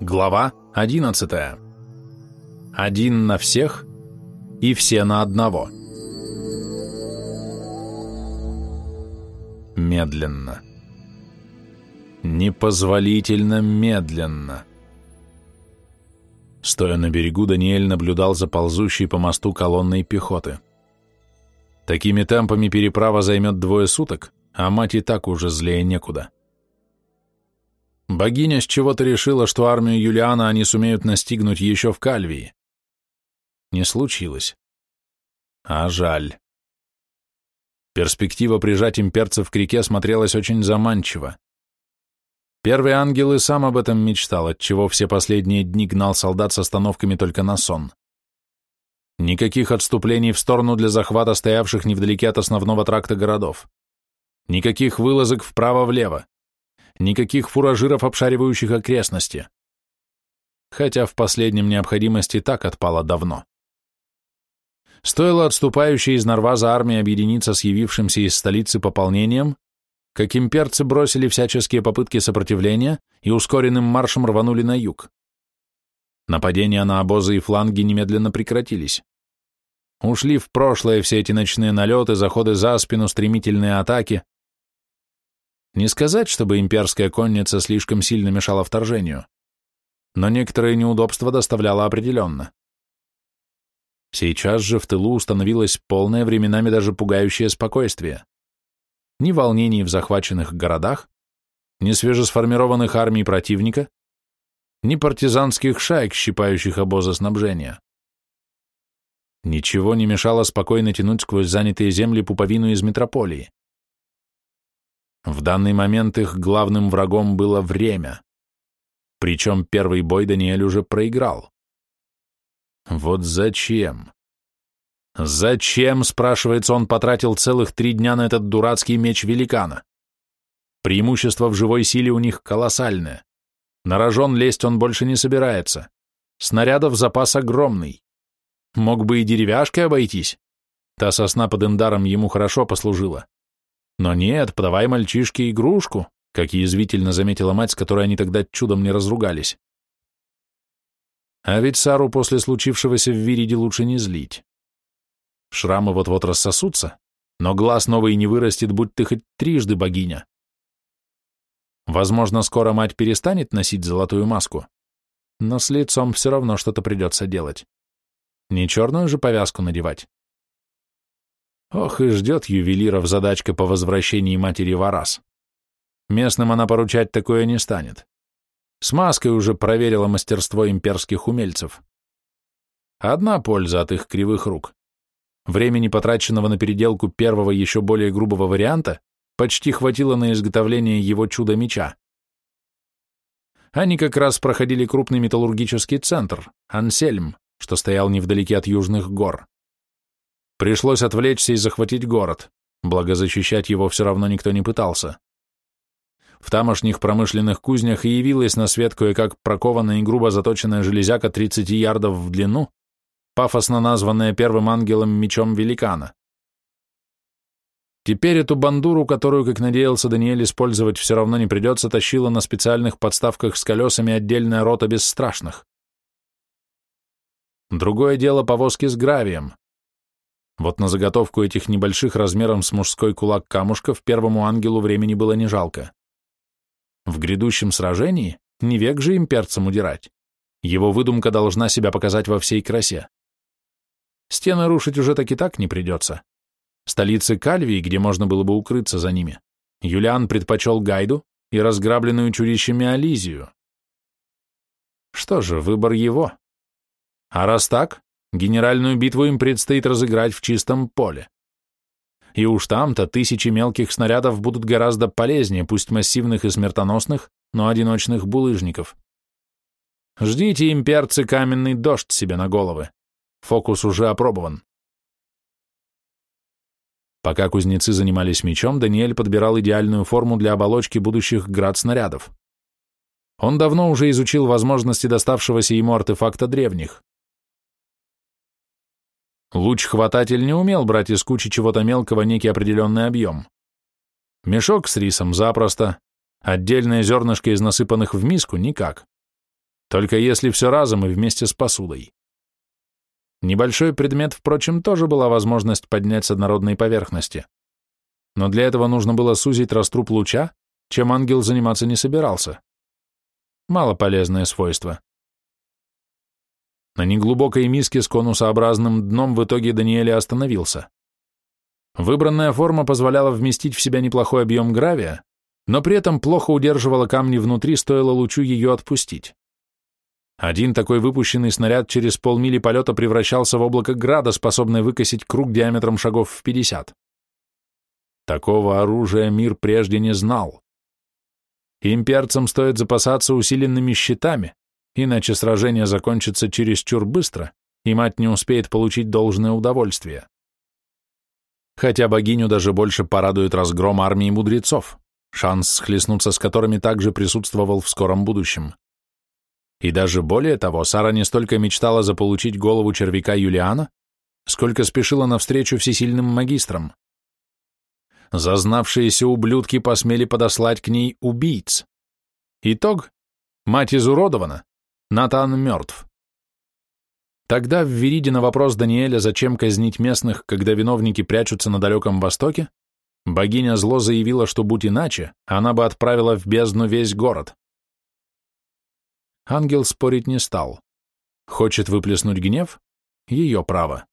Глава 11. Один на всех и все на одного. Медленно. Непозволительно медленно. Стоя на берегу, Даниэль наблюдал за ползущей по мосту колонной пехоты. Такими темпами переправа займет двое суток, а мать и так уже злее некуда. Богиня с чего-то решила, что армию Юлиана они сумеют настигнуть еще в Кальвии. Не случилось. А жаль. Перспектива прижать имперцев к реке смотрелась очень заманчиво. Первый ангел и сам об этом мечтал, отчего все последние дни гнал солдат с остановками только на сон. Никаких отступлений в сторону для захвата стоявших невдалеке от основного тракта городов. Никаких вылазок вправо-влево никаких фуражиров, обшаривающих окрестности. Хотя в последнем необходимости так отпала давно. Стоило отступающей из Норваза армии объединиться с явившимся из столицы пополнением, как имперцы бросили всяческие попытки сопротивления и ускоренным маршем рванули на юг. Нападения на обозы и фланги немедленно прекратились. Ушли в прошлое все эти ночные налеты, заходы за спину, стремительные атаки, не сказать, чтобы имперская конница слишком сильно мешала вторжению, но некоторые неудобства доставляла определенно. Сейчас же в тылу установилось полное временами даже пугающее спокойствие. Ни волнений в захваченных городах, ни свежесформированных армий противника, ни партизанских шаек, щипающих обозы снабжения. Ничего не мешало спокойно тянуть сквозь занятые земли пуповину из метрополии. В данный момент их главным врагом было время. Причем первый бой Даниэль уже проиграл. Вот зачем? Зачем, спрашивается, он потратил целых три дня на этот дурацкий меч великана? Преимущество в живой силе у них колоссальное. На рожон лезть он больше не собирается. Снарядов запас огромный. Мог бы и деревяшкой обойтись. Та сосна под Индаром ему хорошо послужила. Но нет, подавай мальчишке игрушку, как язвительно заметила мать, с которой они тогда чудом не разругались. А ведь Сару после случившегося в Вириде лучше не злить. Шрамы вот-вот рассосутся, но глаз новый не вырастет, будь ты хоть трижды богиня. Возможно, скоро мать перестанет носить золотую маску, но с лицом все равно что-то придется делать. Не черную же повязку надевать. Ох, и ждет ювелиров задачка по возвращении матери в Арас. Местным она поручать такое не станет. С маской уже проверила мастерство имперских умельцев. Одна польза от их кривых рук. Времени, потраченного на переделку первого еще более грубого варианта, почти хватило на изготовление его чудо-меча. Они как раз проходили крупный металлургический центр, Ансельм, что стоял невдалеке от южных гор. Пришлось отвлечься и захватить город, благо защищать его все равно никто не пытался. В тамошних промышленных кузнях и явилась на свет кое-как прокованная и грубо заточенная железяка 30 ярдов в длину, пафосно названная первым ангелом мечом великана. Теперь эту бандуру, которую, как надеялся Даниэль, использовать все равно не придется, тащила на специальных подставках с колесами отдельная рота бесстрашных. Другое дело повозки с гравием. Вот на заготовку этих небольших размером с мужской кулак камушков первому ангелу времени было не жалко. В грядущем сражении не век же имперцам удирать. Его выдумка должна себя показать во всей красе. Стены рушить уже так и так не придется. Столицы Кальвии, где можно было бы укрыться за ними, Юлиан предпочел Гайду и разграбленную чудищами Ализию. Что же, выбор его. А раз так, Генеральную битву им предстоит разыграть в чистом поле. И уж там-то тысячи мелких снарядов будут гораздо полезнее, пусть массивных и смертоносных, но одиночных булыжников. Ждите, имперцы, каменный дождь себе на головы. Фокус уже опробован. Пока кузнецы занимались мечом, Даниэль подбирал идеальную форму для оболочки будущих град-снарядов. Он давно уже изучил возможности доставшегося ему артефакта древних. Луч-хвататель не умел брать из кучи чего-то мелкого некий определенный объем. Мешок с рисом запросто, отдельное зернышко из насыпанных в миску никак. только если все разом и вместе с посудой. Небольшой предмет, впрочем, тоже была возможность поднять с однородной поверхности. Но для этого нужно было сузить раструб луча, чем ангел заниматься не собирался. Мало полезное свойство. На неглубокой миске с конусообразным дном в итоге Даниэль остановился. Выбранная форма позволяла вместить в себя неплохой объем гравия, но при этом плохо удерживала камни внутри, стоило лучу ее отпустить. Один такой выпущенный снаряд через полмили полета превращался в облако града, способное выкосить круг диаметром шагов в 50. Такого оружия мир прежде не знал. Имперцам стоит запасаться усиленными щитами, иначе сражение закончится чересчур быстро, и мать не успеет получить должное удовольствие. Хотя богиню даже больше порадует разгром армии мудрецов, шанс схлестнуться с которыми также присутствовал в скором будущем. И даже более того, Сара не столько мечтала заполучить голову червяка Юлиана, сколько спешила навстречу всесильным магистрам. Зазнавшиеся ублюдки посмели подослать к ней убийц. Итог — мать изуродована, Натан мертв. Тогда в Вериде на вопрос Даниэля, зачем казнить местных, когда виновники прячутся на далеком востоке, богиня зло заявила, что будь иначе, она бы отправила в бездну весь город. Ангел спорить не стал. Хочет выплеснуть гнев? Ее право.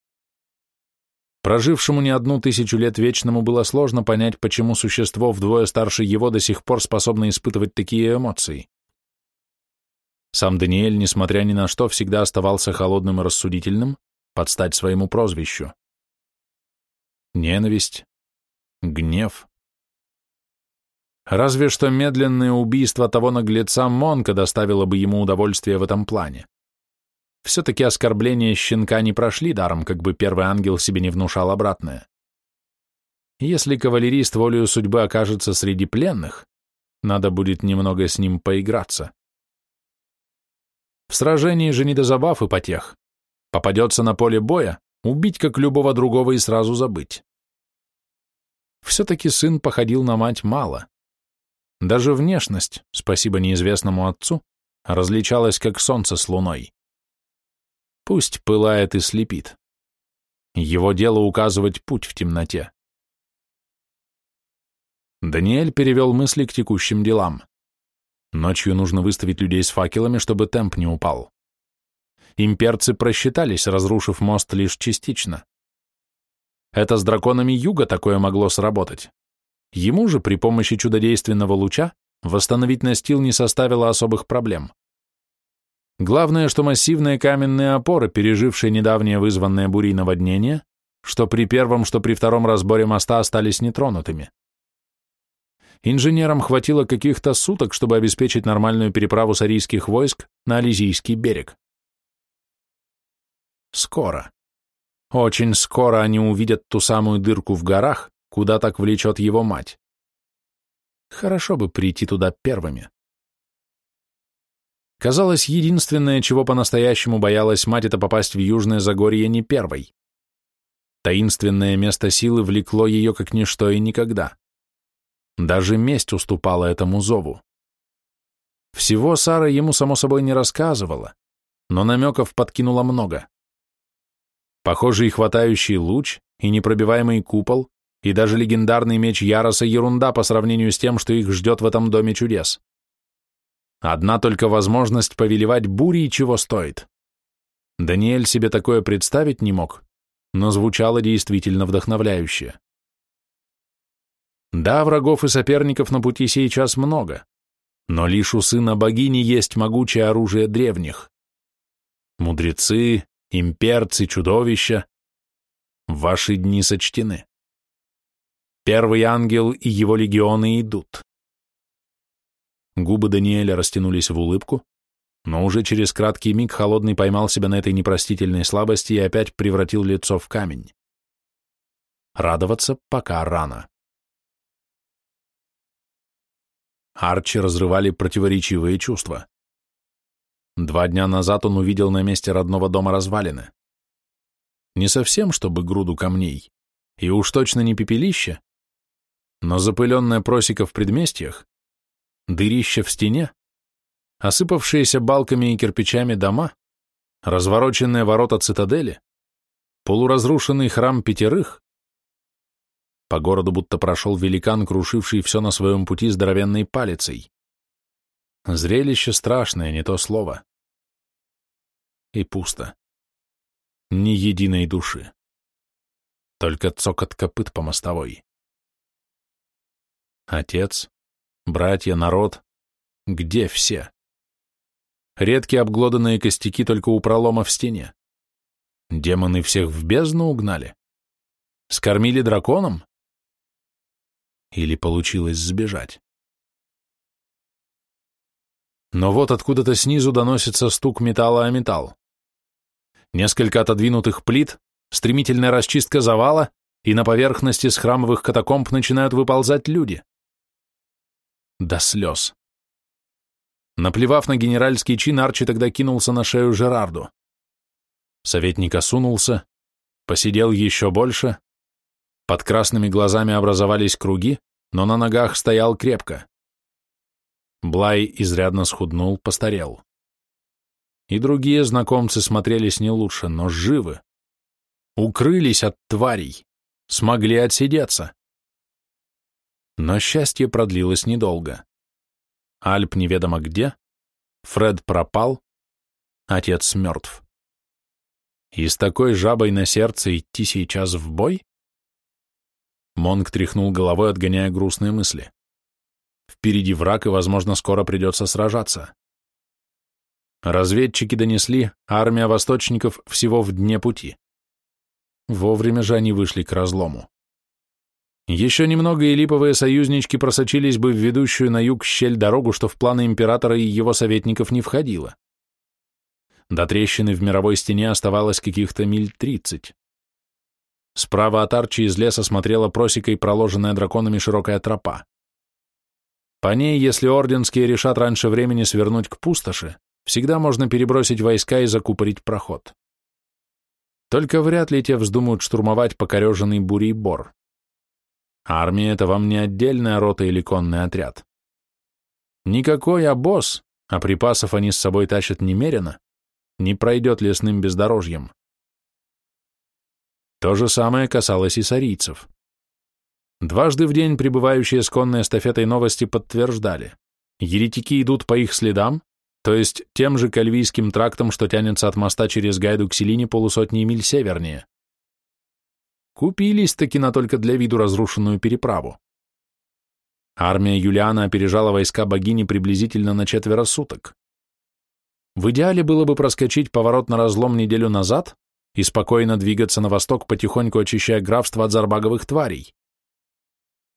Прожившему не одну тысячу лет вечному было сложно понять, почему существо вдвое старше его до сих пор способно испытывать такие эмоции. Сам Даниэль, несмотря ни на что, всегда оставался холодным и рассудительным, под стать своему прозвищу. Ненависть, гнев. Разве что медленное убийство того наглеца Монка доставило бы ему удовольствие в этом плане. Все-таки оскорбления щенка не прошли даром, как бы первый ангел себе не внушал обратное. Если кавалерист волею судьбы окажется среди пленных, надо будет немного с ним поиграться. В сражении же не до забав и потех. Попадется на поле боя, убить как любого другого и сразу забыть. Все-таки сын походил на мать мало. Даже внешность, спасибо неизвестному отцу, различалась как солнце с луной. Пусть пылает и слепит. Его дело указывать путь в темноте. Даниэль перевел мысли к текущим делам. Ночью нужно выставить людей с факелами, чтобы темп не упал. Имперцы просчитались, разрушив мост лишь частично. Это с драконами юга такое могло сработать. Ему же при помощи чудодейственного луча восстановить настил не составило особых проблем. Главное, что массивные каменные опоры, пережившие недавнее вызванное бурей наводнение, что при первом, что при втором разборе моста остались нетронутыми. Инженерам хватило каких-то суток, чтобы обеспечить нормальную переправу сарийских войск на Ализийский берег. Скоро. Очень скоро они увидят ту самую дырку в горах, куда так влечет его мать. Хорошо бы прийти туда первыми. Казалось, единственное, чего по-настоящему боялась мать, это попасть в Южное Загорье не первой. Таинственное место силы влекло ее как ничто и никогда. Даже месть уступала этому зову. Всего Сара ему, само собой, не рассказывала, но намеков подкинула много. Похожий хватающий луч и непробиваемый купол, и даже легендарный меч Яроса — ерунда по сравнению с тем, что их ждет в этом доме чудес. Одна только возможность повелевать бурей чего стоит. Даниэль себе такое представить не мог, но звучало действительно вдохновляюще. Да, врагов и соперников на пути сейчас много, но лишь у сына богини есть могучее оружие древних. Мудрецы, имперцы, чудовища. Ваши дни сочтены. Первый ангел и его легионы идут. Губы Даниэля растянулись в улыбку, но уже через краткий миг холодный поймал себя на этой непростительной слабости и опять превратил лицо в камень. Радоваться пока рано. Арчи разрывали противоречивые чувства. Два дня назад он увидел на месте родного дома развалины. Не совсем, чтобы груду камней, и уж точно не пепелище, но запыленная просека в предместьях, дырище в стене, осыпавшиеся балками и кирпичами дома, развороченные ворота цитадели, полуразрушенный храм пятерых. По городу будто прошел великан, крушивший все на своем пути здоровенной палицей. Зрелище страшное, не то слово. И пусто. Ни единой души. Только цокот копыт по мостовой. Отец, братья, народ. Где все? Редкие обглоданные костяки только у пролома в стене. Демоны всех в бездну угнали? Скормили драконом? Или получилось сбежать? Но вот откуда-то снизу доносится стук металла о металл. Несколько отодвинутых плит, стремительная расчистка завала, и на поверхности с храмовых катакомб начинают выползать люди. До слез. Наплевав на генеральский чин, Арчи тогда кинулся на шею Жерарду. Советник осунулся, посидел еще больше, под красными глазами образовались круги, но на ногах стоял крепко. Блай изрядно схуднул, постарел. И другие знакомцы смотрелись не лучше, но живы. Укрылись от тварей, смогли отсидеться. Но счастье продлилось недолго. Альп неведомо где, Фред пропал, отец мертв. И с такой жабой на сердце идти сейчас в бой? Монг тряхнул головой, отгоняя грустные мысли. Впереди враг, и, возможно, скоро придется сражаться. Разведчики донесли, армия восточников всего в дне пути. Вовремя же они вышли к разлому. Еще немного, и липовые союзнички просочились бы в ведущую на юг щель дорогу, что в планы императора и его советников не входило. До трещины в мировой стене оставалось каких-то миль тридцать. Справа от Арчи из леса смотрела просекой проложенная драконами широкая тропа. По ней, если орденские решат раньше времени свернуть к пустоши, всегда можно перебросить войска и закупорить проход. Только вряд ли те вздумают штурмовать покореженный бурей бор. Армия — это вам не отдельная рота или конный отряд. Никакой обоз, а припасов они с собой тащат немерено, не пройдет лесным бездорожьем. То же самое касалось и сарийцев. Дважды в день прибывающие с конной эстафетой новости подтверждали. Еретики идут по их следам, то есть тем же Кальвийским трактом, что тянется от моста через Гайду к Селине полусотни миль севернее. Купились-таки на только для виду разрушенную переправу. Армия Юлиана опережала войска богини приблизительно на четверо суток. В идеале было бы проскочить поворот на разлом неделю назад и спокойно двигаться на восток, потихоньку очищая графство от зарбаговых тварей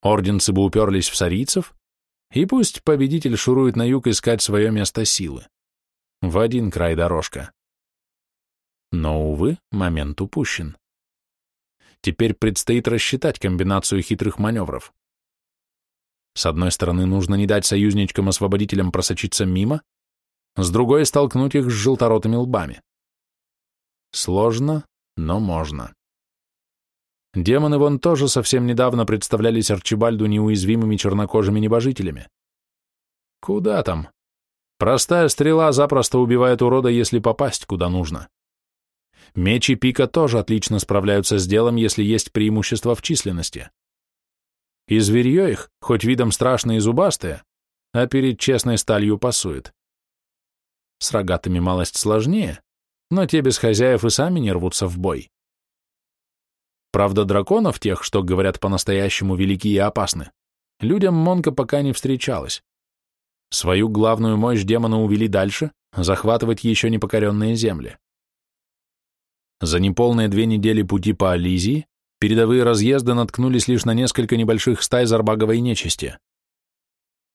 орденцы бы уперлись в сарийцев, и пусть победитель шурует на юг искать свое место силы. В один край дорожка. Но, увы, момент упущен. Теперь предстоит рассчитать комбинацию хитрых маневров. С одной стороны, нужно не дать союзничкам-освободителям просочиться мимо, с другой — столкнуть их с желторотыми лбами. Сложно, но можно. Демоны вон тоже совсем недавно представлялись Арчибальду неуязвимыми чернокожими небожителями. Куда там? Простая стрела запросто убивает урода, если попасть куда нужно. Меч и пика тоже отлично справляются с делом, если есть преимущество в численности. И зверье их, хоть видом страшное и зубастое, а перед честной сталью пасует. С рогатыми малость сложнее, но те без хозяев и сами не рвутся в бой. Правда, драконов тех, что говорят по-настоящему велики и опасны, людям Монка пока не встречалось. Свою главную мощь демона увели дальше, захватывать еще непокоренные земли. За неполные две недели пути по Ализии передовые разъезды наткнулись лишь на несколько небольших стай зарбаговой нечисти.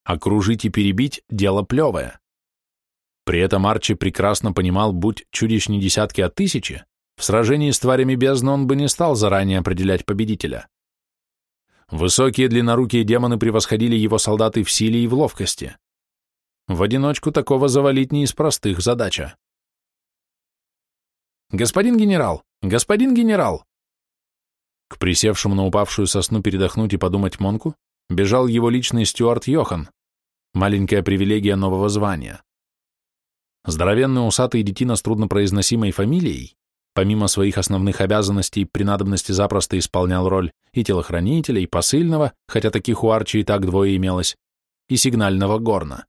Окружить и перебить – дело плевое. При этом Арчи прекрасно понимал, будь чудищ не десятки, а тысячи, в сражении с тварями бездны он бы не стал заранее определять победителя. Высокие длиннорукие демоны превосходили его солдаты в силе и в ловкости. В одиночку такого завалить не из простых задача. «Господин генерал! Господин генерал!» К присевшему на упавшую сосну передохнуть и подумать Монку бежал его личный стюарт Йохан, маленькая привилегия нового звания. Здоровенный усатый детина с труднопроизносимой фамилией, помимо своих основных обязанностей при надобности запросто исполнял роль и телохранителя, и посыльного, хотя таких у Арчи и так двое имелось, и сигнального горна.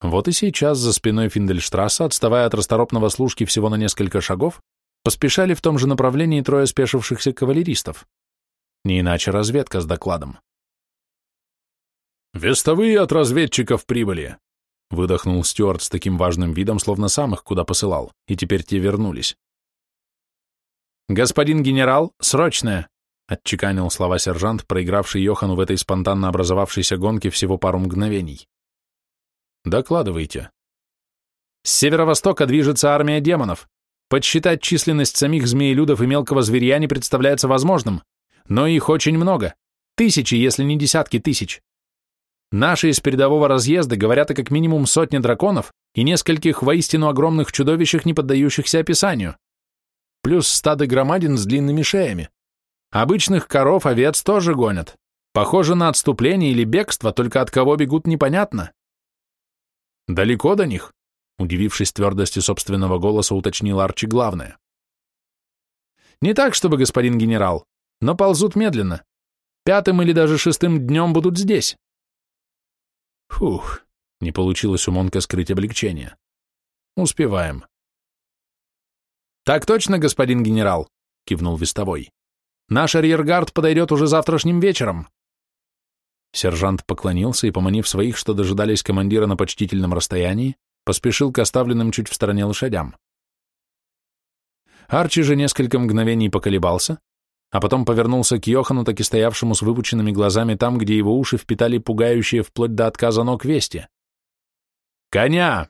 Вот и сейчас за спиной Финдельштрасса, отставая от расторопного служки всего на несколько шагов, поспешали в том же направлении трое спешившихся кавалеристов. Не иначе разведка с докладом. «Вестовые от разведчиков прибыли!» Выдохнул Стюарт с таким важным видом, словно сам их куда посылал, и теперь те вернулись. «Господин генерал, срочное!» — отчеканил слова сержант, проигравший Йохану в этой спонтанно образовавшейся гонке всего пару мгновений. «Докладывайте». «С северо-востока движется армия демонов. Подсчитать численность самих змеелюдов и мелкого зверя не представляется возможным, но их очень много. Тысячи, если не десятки тысяч. Наши из передового разъезда говорят о как минимум сотне драконов и нескольких воистину огромных чудовищах, не поддающихся описанию. Плюс стады громадин с длинными шеями. Обычных коров, овец тоже гонят. Похоже на отступление или бегство, только от кого бегут непонятно. Далеко до них? Удивившись твердости собственного голоса, уточнил Арчи главное. Не так, чтобы, господин генерал, но ползут медленно. Пятым или даже шестым днем будут здесь. Фух, не получилось у Монка скрыть облегчение. Успеваем. Так точно, господин генерал, кивнул вестовой. Наш арьергард подойдет уже завтрашним вечером. Сержант поклонился и, поманив своих, что дожидались командира на почтительном расстоянии, поспешил к оставленным чуть в стороне лошадям. Арчи же несколько мгновений поколебался, а потом повернулся к Йохану, так и стоявшему с выпученными глазами там, где его уши впитали пугающие вплоть до отказа ног вести. «Коня!»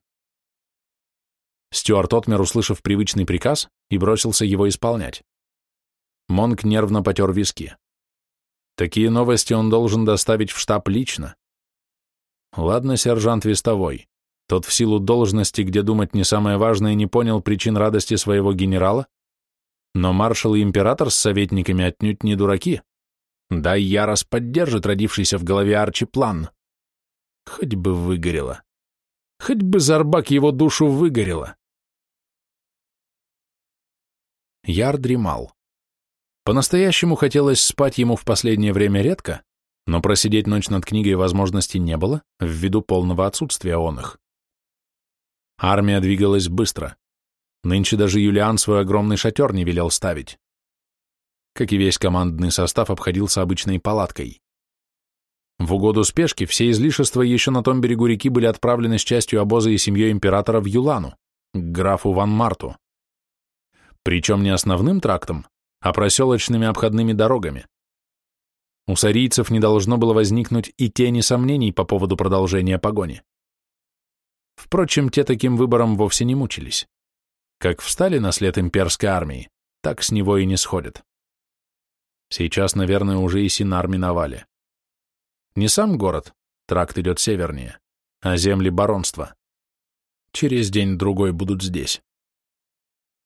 Стюарт отмер, услышав привычный приказ, и бросился его исполнять. Монк нервно потер виски. Такие новости он должен доставить в штаб лично. Ладно, сержант Вестовой. Тот в силу должности, где думать не самое важное, не понял причин радости своего генерала, но маршал и император с советниками отнюдь не дураки. Да и Ярос поддержит родившийся в голове Арчи план. Хоть бы выгорело. Хоть бы Зарбак его душу выгорело. Яр дремал. По-настоящему хотелось спать ему в последнее время редко, но просидеть ночь над книгой возможности не было, ввиду полного отсутствия он их. Армия двигалась быстро. Нынче даже Юлиан свой огромный шатер не велел ставить. Как и весь командный состав обходился обычной палаткой. В угоду спешки все излишества еще на том берегу реки были отправлены с частью обоза и семьей императора в Юлану, к графу Ван Марту. Причем не основным трактом, а проселочными обходными дорогами. У сарийцев не должно было возникнуть и тени сомнений по поводу продолжения погони. Впрочем, те таким выбором вовсе не мучились. Как встали на след имперской армии, так с него и не сходят. Сейчас, наверное, уже и Синар миновали. Не сам город, тракт идет севернее, а земли баронства. Через день-другой будут здесь.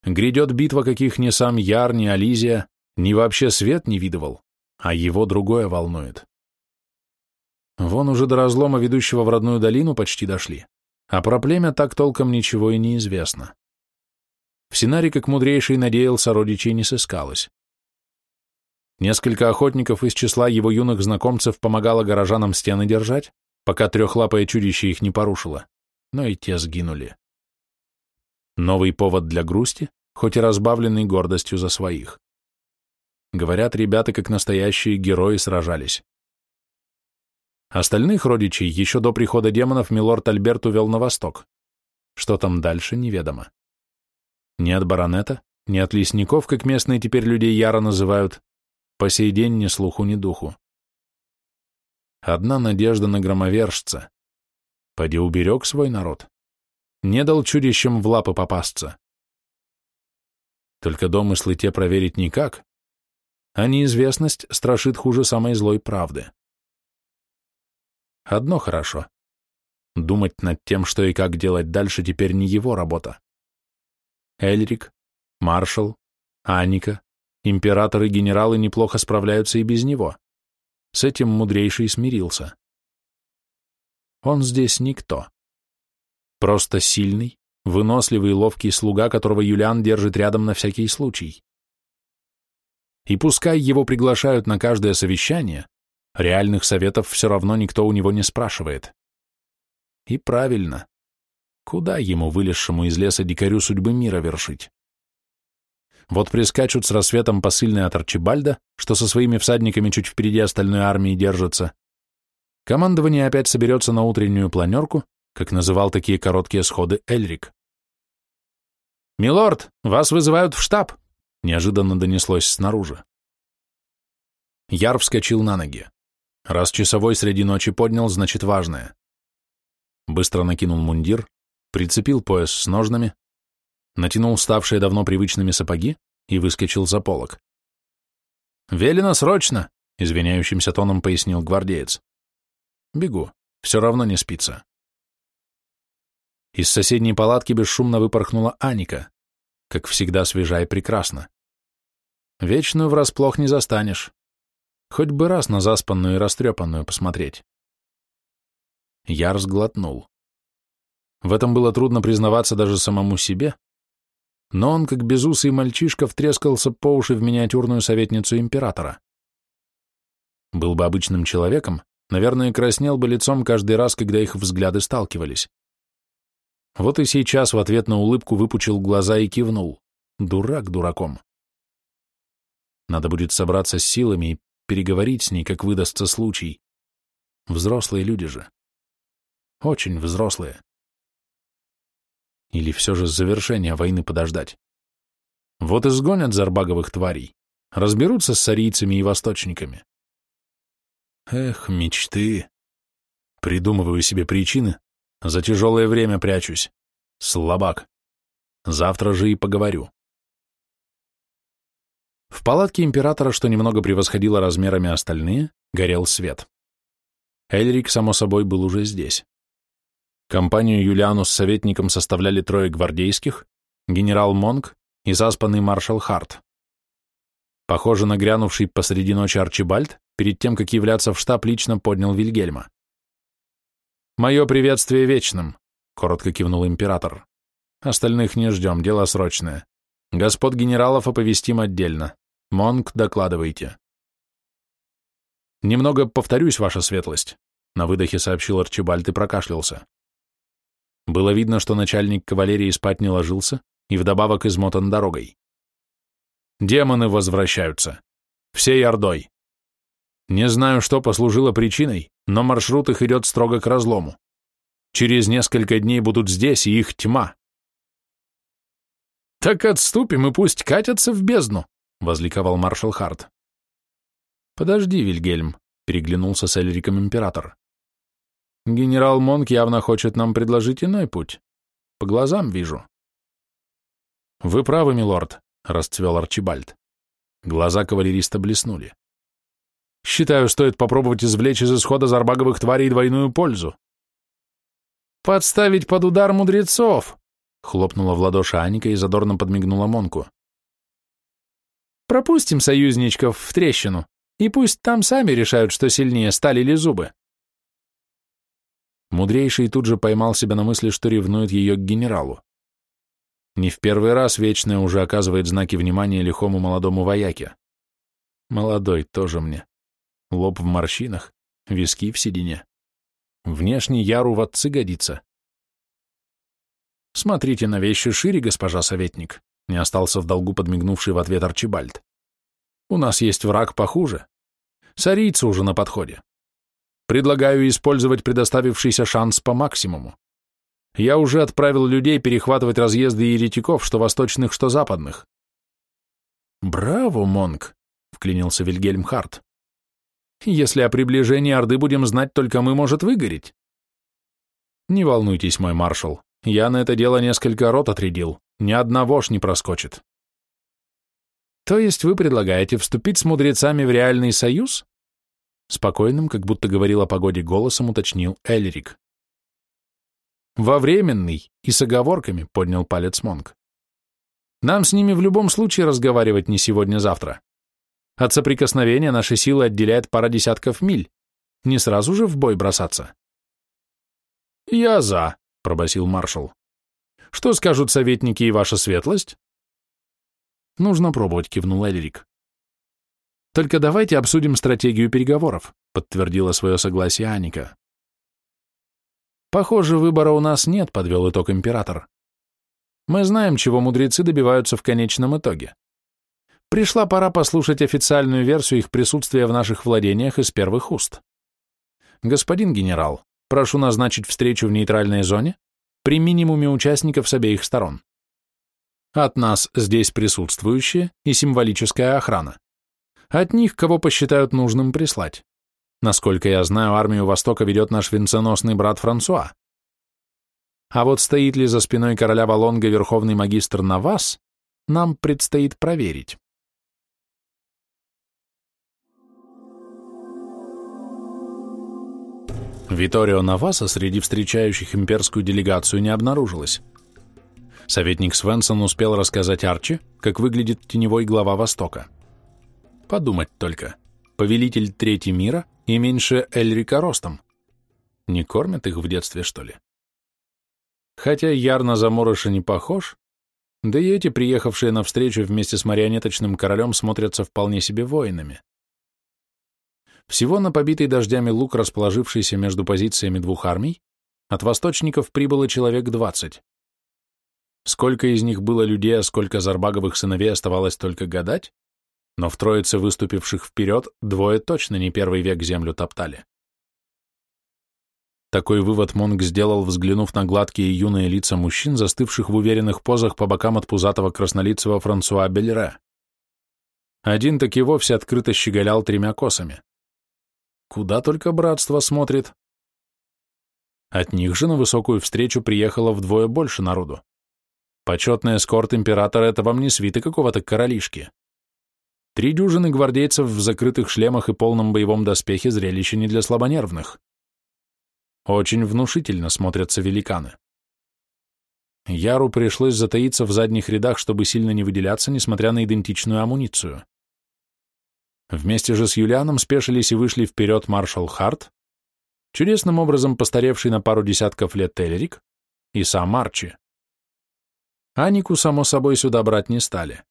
Грядет битва, каких ни сам Яр, ни Ализия, ни вообще свет не видывал, а его другое волнует. Вон уже до разлома, ведущего в родную долину, почти дошли, а про племя так толком ничего и не известно. В Синаре, как мудрейший надеялся, родичей не сыскалось. Несколько охотников из числа его юных знакомцев помогало горожанам стены держать, пока трехлапое чудище их не порушило, но и те сгинули. Новый повод для грусти, хоть и разбавленный гордостью за своих. Говорят, ребята, как настоящие герои, сражались. Остальных родичей еще до прихода демонов милорд Альберт увел на восток. Что там дальше, неведомо. Ни от баронета, ни от лесников, как местные теперь людей яро называют, по сей день ни слуху, ни духу. Одна надежда на громовержца. Поди уберег свой народ. Не дал чудищам в лапы попасться. Только домыслы те проверить никак, а неизвестность страшит хуже самой злой правды. Одно хорошо. Думать над тем, что и как делать дальше, теперь не его работа. Эльрик, маршал, Аника, император и генералы неплохо справляются и без него. С этим мудрейший смирился. Он здесь никто. Просто сильный, выносливый и ловкий слуга, которого Юлиан держит рядом на всякий случай. И пускай его приглашают на каждое совещание, реальных советов все равно никто у него не спрашивает. И правильно. Куда ему, вылезшему из леса дикарю, судьбы мира вершить? Вот прискачут с рассветом посыльные от Арчибальда, что со своими всадниками чуть впереди остальной армии держатся. Командование опять соберется на утреннюю планерку, как называл такие короткие сходы Эльрик. «Милорд, вас вызывают в штаб!» — неожиданно донеслось снаружи. Яр вскочил на ноги. Раз часовой среди ночи поднял, значит важное. Быстро накинул мундир, прицепил пояс с ножнами, натянул ставшие давно привычными сапоги и выскочил за полок. «Велено срочно!» — извиняющимся тоном пояснил гвардеец. «Бегу, все равно не спится». Из соседней палатки бесшумно выпорхнула Аника, как всегда свежа и прекрасна. Вечную врасплох не застанешь. Хоть бы раз на заспанную и растрепанную посмотреть. Я разглотнул. В этом было трудно признаваться даже самому себе, но он, как безусый мальчишка, втрескался по уши в миниатюрную советницу императора. Был бы обычным человеком, наверное, краснел бы лицом каждый раз, когда их взгляды сталкивались. Вот и сейчас в ответ на улыбку выпучил глаза и кивнул. Дурак дураком. Надо будет собраться с силами и переговорить с ней, как выдастся случай. Взрослые люди же. Очень взрослые. Или все же завершения войны подождать. Вот и сгонят зарбаговых тварей, разберутся с сарийцами и восточниками. Эх, мечты. Придумываю себе причины, за тяжелое время прячусь. Слабак. Завтра же и поговорю. В палатке императора, что немного превосходило размерами остальные, горел свет. Эльрик, само собой, был уже здесь. Компанию Юлиану с советником составляли трое гвардейских, генерал Монг и заспанный маршал Харт. Похоже, нагрянувший посреди ночи Арчибальд, перед тем, как являться в штаб, лично поднял Вильгельма. «Мое приветствие вечным», — коротко кивнул император. «Остальных не ждем, дело срочное. Господ генералов оповестим отдельно. Монг, докладывайте». «Немного повторюсь, ваша светлость», — на выдохе сообщил Арчибальд и прокашлялся. Было видно, что начальник кавалерии спать не ложился и вдобавок измотан дорогой. «Демоны возвращаются. Всей ордой. Не знаю, что послужило причиной, но маршрут их идет строго к разлому. Через несколько дней будут здесь, и их тьма. «Так отступим, и пусть катятся в бездну», — возликовал маршал Харт. «Подожди, Вильгельм», — переглянулся с Эльриком император. «Генерал Монк явно хочет нам предложить иной путь. По глазам вижу». «Вы правы, милорд», — расцвел Арчибальд. Глаза кавалериста блеснули. Считаю, стоит попробовать извлечь из исхода зарбаговых тварей двойную пользу. «Подставить под удар мудрецов!» — хлопнула в ладоши Аника и задорно подмигнула Монку. «Пропустим союзничков в трещину, и пусть там сами решают, что сильнее, стали ли зубы». Мудрейший тут же поймал себя на мысли, что ревнует ее к генералу. Не в первый раз Вечная уже оказывает знаки внимания лихому молодому вояке. Молодой тоже мне лоб в морщинах, виски в седине. Внешне Яру в отцы годится. Смотрите на вещи шире, госпожа советник, не остался в долгу подмигнувший в ответ Арчибальд. У нас есть враг похуже. Сарийцы уже на подходе. Предлагаю использовать предоставившийся шанс по максимуму. Я уже отправил людей перехватывать разъезды еретиков, что восточных, что западных. «Браво, Монг!» — вклинился Вильгельм Харт. Если о приближении Орды будем знать только мы, может выгореть. Не волнуйтесь, мой маршал, я на это дело несколько рот отрядил, ни одного ж не проскочит. То есть вы предлагаете вступить с мудрецами в реальный союз? Спокойным, как будто говорил о погоде голосом, уточнил Эльрик. Во временный и с оговорками, поднял палец Монг. Нам с ними в любом случае разговаривать не сегодня-завтра. От соприкосновения наши силы отделяет пара десятков миль. Не сразу же в бой бросаться. «Я за», пробасил маршал. Что скажут советники и ваша светлость? Нужно пробовать, кивнул Эльрик. Только давайте обсудим стратегию переговоров, подтвердила свое согласие Аника. Похоже, выбора у нас нет, подвел итог император. Мы знаем, чего мудрецы добиваются в конечном итоге. Пришла пора послушать официальную версию их присутствия в наших владениях из первых уст. Господин генерал, прошу назначить встречу в нейтральной зоне при минимуме участников с обеих сторон. От нас здесь присутствующие и символическая охрана. От них, кого посчитают нужным прислать. Насколько я знаю, армию Востока ведет наш венценосный брат Франсуа. А вот стоит ли за спиной короля Валонга верховный магистр Навас, нам предстоит проверить. Виторио Наваса среди встречающих имперскую делегацию не обнаружилось. Советник Свенсон успел рассказать Арчи, как выглядит теневой глава Востока. Подумать только. Повелитель Третий мира и меньше Эльрика ростом. Не кормят их в детстве, что ли? Хотя Яр на заморыша не похож, да и эти, приехавшие навстречу вместе с марионеточным королем, смотрятся вполне себе воинами. Всего на побитый дождями луг, расположившийся между позициями двух армий, от восточников прибыло человек двадцать. Сколько из них было людей, а сколько зарбаговых сыновей оставалось только гадать, но в троице выступивших вперед двое точно не первый век землю топтали. Такой вывод Монг сделал, взглянув на гладкие юные лица мужчин, застывших в уверенных позах по бокам от пузатого краснолицего Франсуа Бельре. Один так и вовсе открыто щеголял тремя косами. Куда только братство смотрит. От них же на высокую встречу приехало вдвое больше народу. Почетный эскорт императора — это вам не свиты какого-то королишки. Три дюжины гвардейцев в закрытых шлемах и полном боевом доспехе зрелище не для слабонервных. Очень внушительно смотрятся великаны. Яру пришлось затаиться в задних рядах, чтобы сильно не выделяться, несмотря на идентичную амуницию. Вместе же с Юлианом спешились и вышли вперед маршал Харт, чудесным образом постаревший на пару десятков лет Телерик и сам Арчи. Анику, само собой, сюда брать не стали.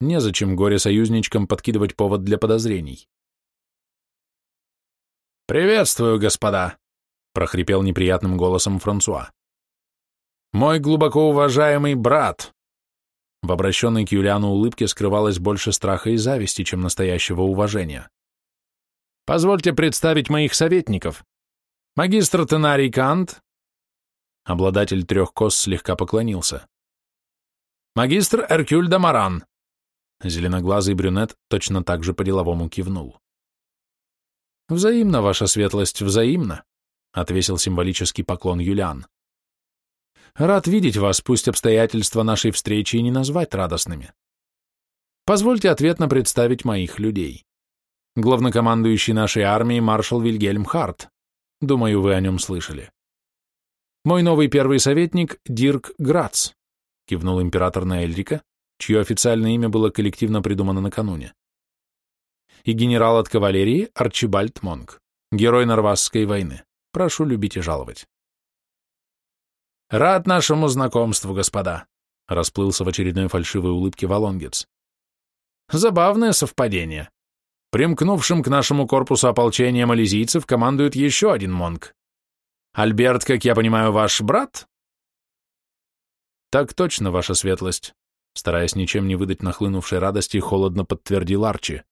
Незачем горе-союзничкам подкидывать повод для подозрений. «Приветствую, господа!» — прохрипел неприятным голосом Франсуа. «Мой глубоко уважаемый брат, в обращенной к Юлиану улыбке скрывалось больше страха и зависти, чем настоящего уважения. «Позвольте представить моих советников. Магистр Тенарий Кант». Обладатель трех кос слегка поклонился. «Магистр Эркюль Дамаран». Зеленоглазый брюнет точно так же по-деловому кивнул. «Взаимно, ваша светлость, взаимно», — отвесил символический поклон Юлиан. Рад видеть вас, пусть обстоятельства нашей встречи и не назвать радостными. Позвольте ответно представить моих людей. Главнокомандующий нашей армией маршал Вильгельм Харт. Думаю, вы о нем слышали. Мой новый первый советник Дирк Грац, кивнул император на Эльрика, чье официальное имя было коллективно придумано накануне. И генерал от кавалерии Арчибальд Монг, герой Норвасской войны. Прошу любить и жаловать. «Рад нашему знакомству, господа», — расплылся в очередной фальшивой улыбке Волонгец. «Забавное совпадение. Примкнувшим к нашему корпусу ополчения малезийцев командует еще один монг. Альберт, как я понимаю, ваш брат?» «Так точно, ваша светлость», — стараясь ничем не выдать нахлынувшей радости, холодно подтвердил Арчи.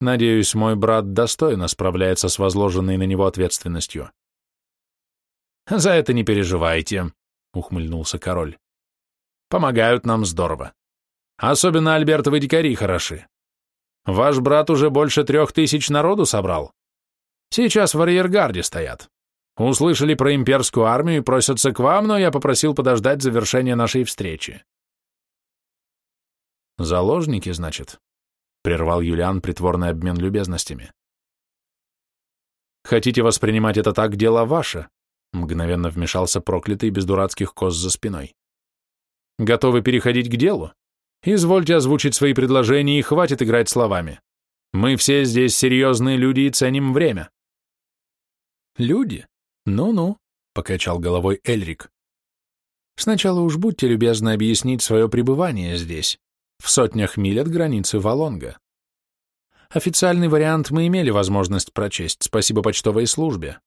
«Надеюсь, мой брат достойно справляется с возложенной на него ответственностью». «За это не переживайте», — ухмыльнулся король. «Помогают нам здорово. Особенно Альбертовы дикари хороши. Ваш брат уже больше трех тысяч народу собрал. Сейчас в арьергарде стоят. Услышали про имперскую армию и просятся к вам, но я попросил подождать завершения нашей встречи». «Заложники, значит?» — прервал Юлиан притворный обмен любезностями. «Хотите воспринимать это так, дело ваше, Мгновенно вмешался проклятый без дурацких коз за спиной. Готовы переходить к делу? Извольте озвучить свои предложения и хватит играть словами. Мы все здесь серьезные люди и ценим время. Люди? Ну-ну, покачал головой Эльрик. Сначала уж будьте любезны объяснить свое пребывание здесь, в сотнях миль от границы Валонга. Официальный вариант мы имели возможность прочесть, спасибо почтовой службе.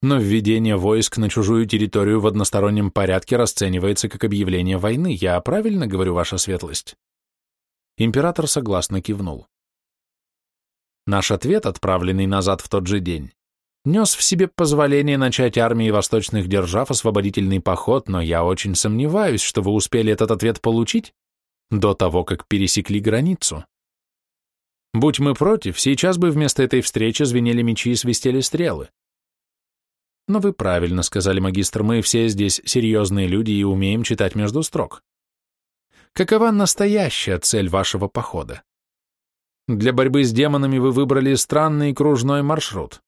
Но введение войск на чужую территорию в одностороннем порядке расценивается как объявление войны. Я правильно говорю, ваша светлость? Император согласно кивнул. Наш ответ, отправленный назад в тот же день, нес в себе позволение начать армии восточных держав освободительный поход, но я очень сомневаюсь, что вы успели этот ответ получить до того, как пересекли границу. Будь мы против, сейчас бы вместо этой встречи звенели мечи и свистели стрелы. Но вы правильно сказали, магистр, мы все здесь серьезные люди и умеем читать между строк. Какова настоящая цель вашего похода? Для борьбы с демонами вы выбрали странный кружной маршрут.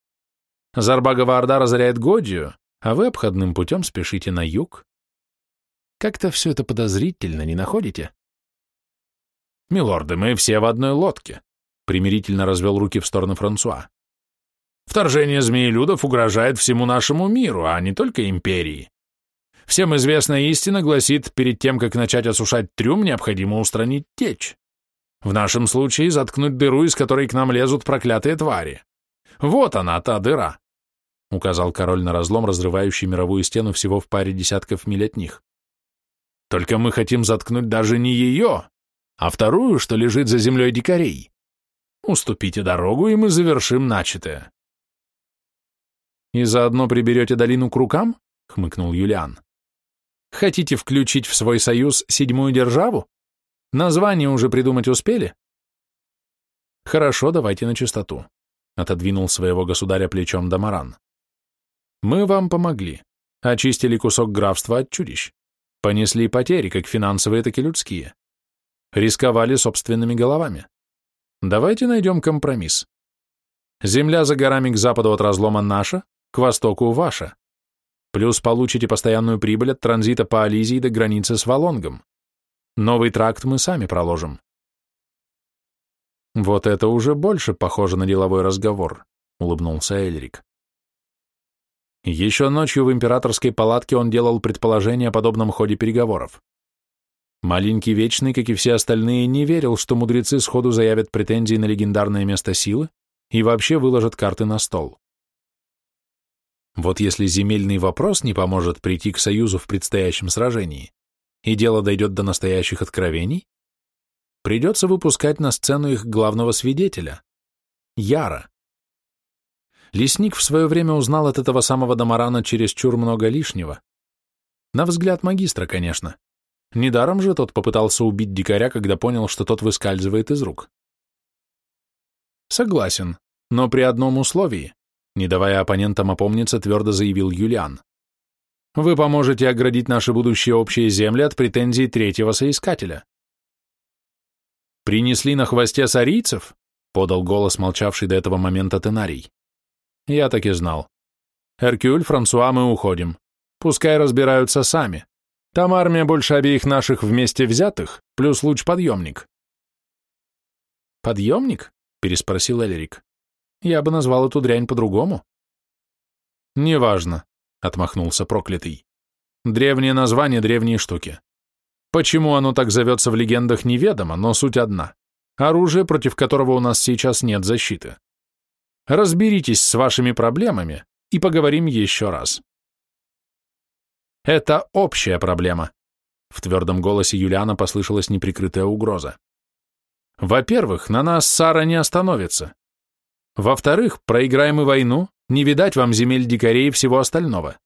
Зарбагова Орда разоряет Годию, а вы обходным путем спешите на юг. Как-то все это подозрительно, не находите? Милорды, мы все в одной лодке, примирительно развел руки в сторону Франсуа. Вторжение змеелюдов угрожает всему нашему миру, а не только империи. Всем известная истина гласит, перед тем, как начать осушать трюм, необходимо устранить течь. В нашем случае заткнуть дыру, из которой к нам лезут проклятые твари. Вот она, та дыра указал король на разлом, разрывающий мировую стену всего в паре десятков миль от них. Только мы хотим заткнуть даже не ее, а вторую, что лежит за землей дикарей. Уступите дорогу, и мы завершим начатое. И заодно приберете долину к рукам? хмыкнул Юлиан. Хотите включить в свой союз седьмую державу? Название уже придумать успели? Хорошо, давайте на чистоту. Отодвинул своего государя плечом Дамаран. Мы вам помогли, очистили кусок графства от чудищ, понесли потери, как финансовые, так и людские, рисковали собственными головами. Давайте найдем компромисс. Земля за горами к западу от разлома наша, к востоку ваша. Плюс получите постоянную прибыль от транзита по Ализии до границы с Валонгом. Новый тракт мы сами проложим. Вот это уже больше похоже на деловой разговор, улыбнулся Эльрик. Еще ночью в императорской палатке он делал предположение о подобном ходе переговоров. Маленький Вечный, как и все остальные, не верил, что мудрецы сходу заявят претензии на легендарное место силы и вообще выложат карты на стол. Вот если земельный вопрос не поможет прийти к союзу в предстоящем сражении, и дело дойдет до настоящих откровений, придется выпускать на сцену их главного свидетеля — Яра. Лесник в свое время узнал от этого самого Дамарана чересчур много лишнего. На взгляд магистра, конечно. Недаром же тот попытался убить дикаря, когда понял, что тот выскальзывает из рук. Согласен, но при одном условии, не давая оппонентам опомниться, твердо заявил Юлиан. Вы поможете оградить наши будущие общие земли от претензий третьего соискателя. Принесли на хвосте сарийцев? Подал голос молчавший до этого момента Тенарий. Я так и знал. Эркюль, Франсуа, мы уходим. Пускай разбираются сами. Там армия больше обеих наших вместе взятых, плюс луч-подъемник. «Подъемник?» — переспросил Элерик. «Я бы назвал эту дрянь по-другому». «Неважно», — отмахнулся проклятый. «Древнее название, древние штуки. Почему оно так зовется в легендах, неведомо, но суть одна. Оружие, против которого у нас сейчас нет защиты. Разберитесь с вашими проблемами и поговорим еще раз. Это общая проблема. В твердом голосе Юлиана послышалась неприкрытая угроза. Во-первых, на нас Сара не остановится. Во-вторых, проиграем мы войну, не видать вам земель дикарей и всего остального.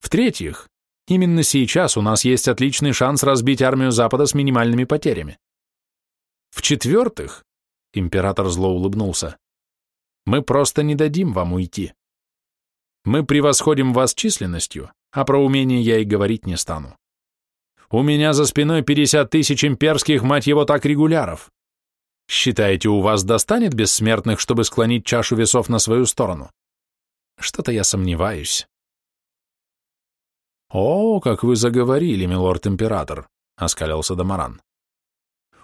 В-третьих, именно сейчас у нас есть отличный шанс разбить армию Запада с минимальными потерями. В-четвертых, император зло улыбнулся, мы просто не дадим вам уйти. Мы превосходим вас численностью, а про умение я и говорить не стану. У меня за спиной 50 тысяч имперских, мать его, так регуляров. Считаете, у вас достанет бессмертных, чтобы склонить чашу весов на свою сторону? Что-то я сомневаюсь. О, как вы заговорили, милорд-император, — оскалился Дамаран.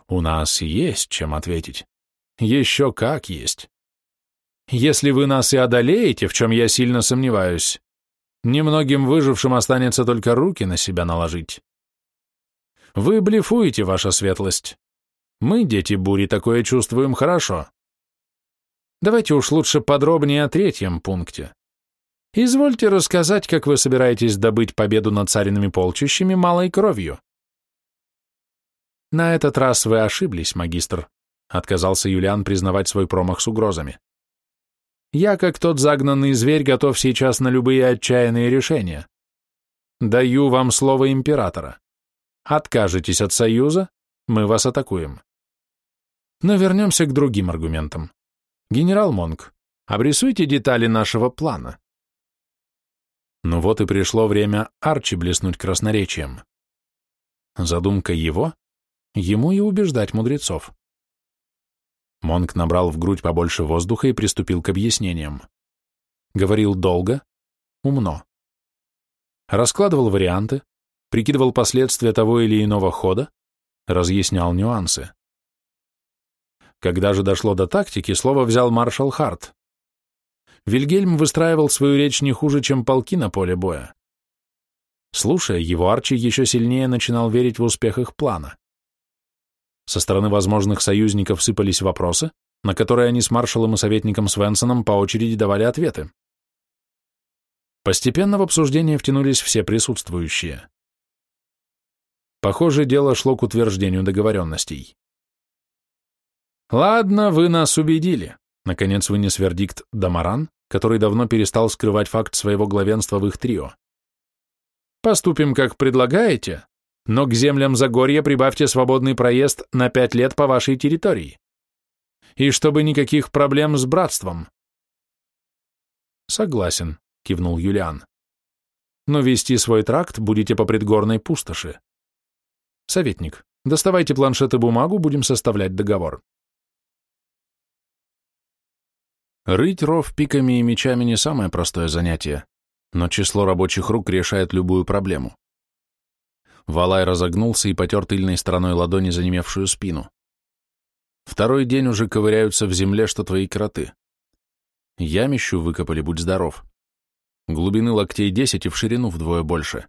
У нас есть чем ответить. Еще как есть. Если вы нас и одолеете, в чем я сильно сомневаюсь, Немногим выжившим останется только руки на себя наложить. Вы блефуете, ваша светлость. Мы, дети бури, такое чувствуем хорошо. Давайте уж лучше подробнее о третьем пункте. Извольте рассказать, как вы собираетесь добыть победу над цариными полчищами малой кровью. На этот раз вы ошиблись, магистр, отказался Юлиан признавать свой промах с угрозами. Я, как тот загнанный зверь, готов сейчас на любые отчаянные решения. Даю вам слово императора. Откажетесь от союза, мы вас атакуем. Но вернемся к другим аргументам. Генерал Монг, обрисуйте детали нашего плана. Ну вот и пришло время Арчи блеснуть красноречием. Задумка его, ему и убеждать мудрецов. Монк набрал в грудь побольше воздуха и приступил к объяснениям. Говорил долго, умно. Раскладывал варианты, прикидывал последствия того или иного хода, разъяснял нюансы. Когда же дошло до тактики, слово взял маршал Харт. Вильгельм выстраивал свою речь не хуже, чем полки на поле боя. Слушая его, Арчи еще сильнее начинал верить в успех их плана. Со стороны возможных союзников сыпались вопросы, на которые они с маршалом и советником Свенсоном по очереди давали ответы. Постепенно в обсуждение втянулись все присутствующие. Похоже, дело шло к утверждению договоренностей. «Ладно, вы нас убедили», — наконец вынес вердикт Дамаран, который давно перестал скрывать факт своего главенства в их трио. «Поступим, как предлагаете, но к землям Загорья прибавьте свободный проезд на пять лет по вашей территории. И чтобы никаких проблем с братством. Согласен, кивнул Юлиан. Но вести свой тракт будете по предгорной пустоши. Советник, доставайте планшет и бумагу, будем составлять договор. Рыть ров пиками и мечами не самое простое занятие, но число рабочих рук решает любую проблему. Валай разогнулся и потер тыльной стороной ладони занемевшую спину. Второй день уже ковыряются в земле, что твои кроты. Ямищу выкопали, будь здоров. Глубины локтей десять и в ширину вдвое больше.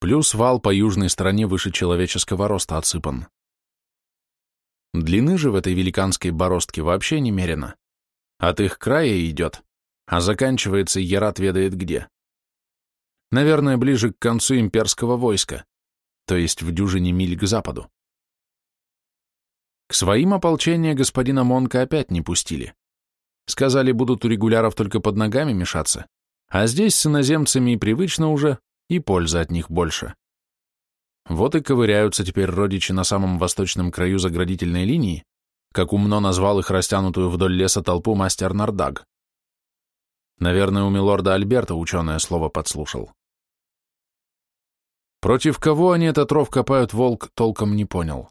Плюс вал по южной стороне выше человеческого роста отсыпан. Длины же в этой великанской бороздке вообще немерено. От их края идет, а заканчивается Ярат ведает где. Наверное, ближе к концу имперского войска, то есть в дюжине миль к западу. К своим ополчения господина Монка опять не пустили. Сказали, будут у регуляров только под ногами мешаться, а здесь с иноземцами и привычно уже, и пользы от них больше. Вот и ковыряются теперь родичи на самом восточном краю заградительной линии, как умно назвал их растянутую вдоль леса толпу мастер Нардаг. Наверное, у милорда Альберта ученое слово подслушал. Против кого они этот ров копают, волк толком не понял.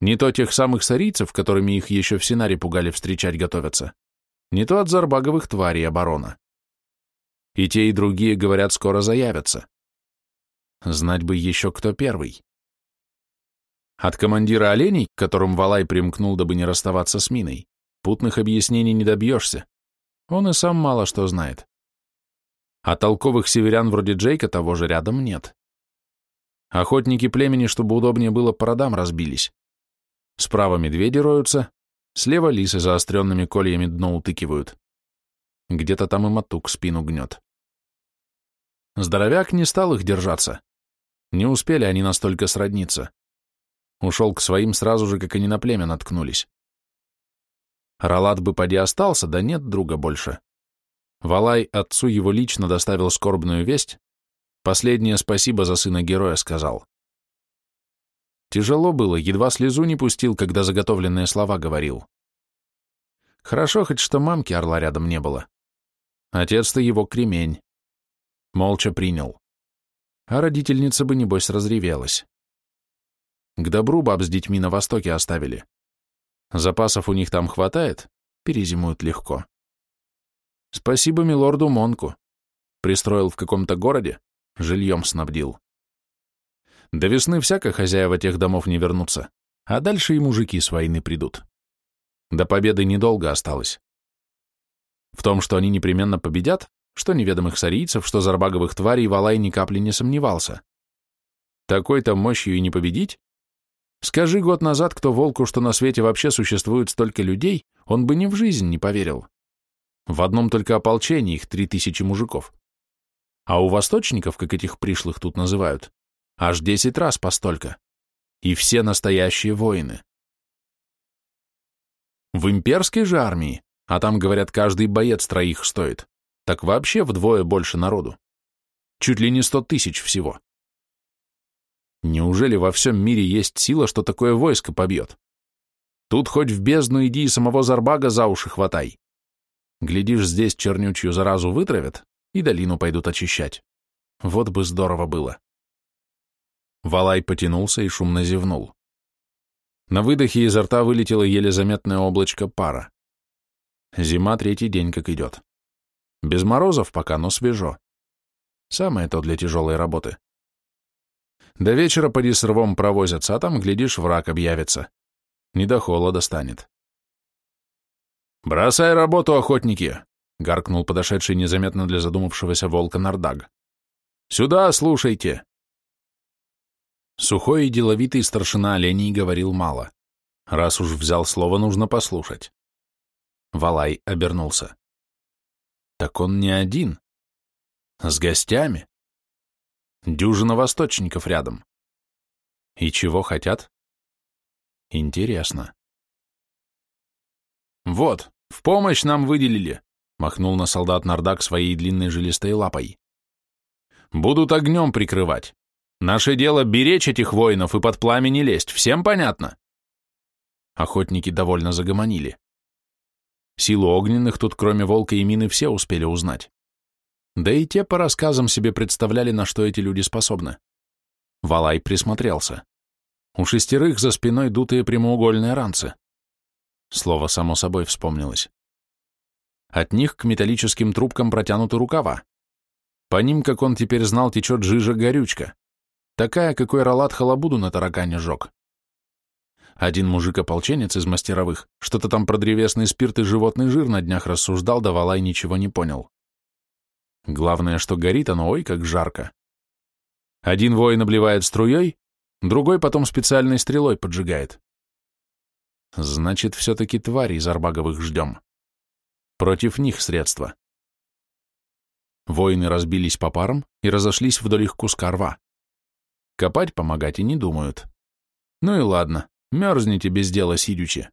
Не то тех самых сарийцев, которыми их еще в Синаре пугали встречать готовятся, не то от зарбаговых тварей оборона. И те, и другие, говорят, скоро заявятся. Знать бы еще кто первый. От командира оленей, к которым Валай примкнул, дабы не расставаться с миной, путных объяснений не добьешься. Он и сам мало что знает. А толковых северян вроде Джейка того же рядом нет. Охотники племени, чтобы удобнее было, по родам разбились. Справа медведи роются, слева лисы заостренными кольями дно утыкивают. Где-то там и матук спину гнет. Здоровяк не стал их держаться. Не успели они настолько сродниться. Ушел к своим сразу же, как они на племя наткнулись. Ралат бы поди остался, да нет друга больше. Валай отцу его лично доставил скорбную весть, Последнее спасибо за сына героя сказал. Тяжело было, едва слезу не пустил, когда заготовленные слова говорил. Хорошо хоть, что мамки орла рядом не было. Отец-то его кремень. Молча принял. А родительница бы, небось, разревелась. К добру баб с детьми на востоке оставили. Запасов у них там хватает, перезимуют легко. Спасибо милорду Монку. Пристроил в каком-то городе, жильем снабдил. До весны всяко хозяева тех домов не вернутся, а дальше и мужики с войны придут. До победы недолго осталось. В том, что они непременно победят, что неведомых сарийцев, что зарбаговых тварей Валай ни капли не сомневался. Такой-то мощью и не победить? Скажи год назад, кто волку, что на свете вообще существует столько людей, он бы ни в жизнь не поверил. В одном только ополчении их три тысячи мужиков. А у восточников, как этих пришлых тут называют, аж десять раз постолько. И все настоящие воины. В имперской же армии, а там, говорят, каждый боец троих стоит, так вообще вдвое больше народу. Чуть ли не сто тысяч всего. Неужели во всем мире есть сила, что такое войско побьет? Тут хоть в бездну иди и самого Зарбага за уши хватай. Глядишь, здесь чернючью заразу вытравят и долину пойдут очищать. Вот бы здорово было. Валай потянулся и шумно зевнул. На выдохе изо рта вылетело еле заметное облачко пара. Зима третий день как идет. Без морозов пока, но свежо. Самое то для тяжелой работы. До вечера поди с рвом провозятся, а там, глядишь, враг объявится. Не до холода станет. «Бросай работу, охотники!» — гаркнул подошедший незаметно для задумавшегося волка Нардаг. «Сюда, слушайте!» Сухой и деловитый старшина оленей говорил мало. Раз уж взял слово, нужно послушать. Валай обернулся. Так он не один. С гостями. Дюжина восточников рядом. И чего хотят? Интересно. Вот, в помощь нам выделили, махнул на солдат Нардак своей длинной жилистой лапой. Будут огнем прикрывать. Наше дело беречь этих воинов и под пламя не лезть, всем понятно? Охотники довольно загомонили. Силу огненных тут, кроме волка и мины, все успели узнать. Да и те по рассказам себе представляли, на что эти люди способны. Валай присмотрелся. У шестерых за спиной дутые прямоугольные ранцы. Слово само собой вспомнилось. От них к металлическим трубкам протянуты рукава. По ним, как он теперь знал, течет жижа-горючка. Такая, какой Ралат халабуду на таракане жег. Один мужик-ополченец из мастеровых что-то там про древесный спирт и животный жир на днях рассуждал, давала и ничего не понял. Главное, что горит оно, ой, как жарко. Один воин обливает струей, другой потом специальной стрелой поджигает. Значит, все-таки твари из арбаговых ждем. Против них средства. Воины разбились по парам и разошлись вдоль их куска рва. Копать помогать и не думают. Ну и ладно, мерзните без дела сидючи.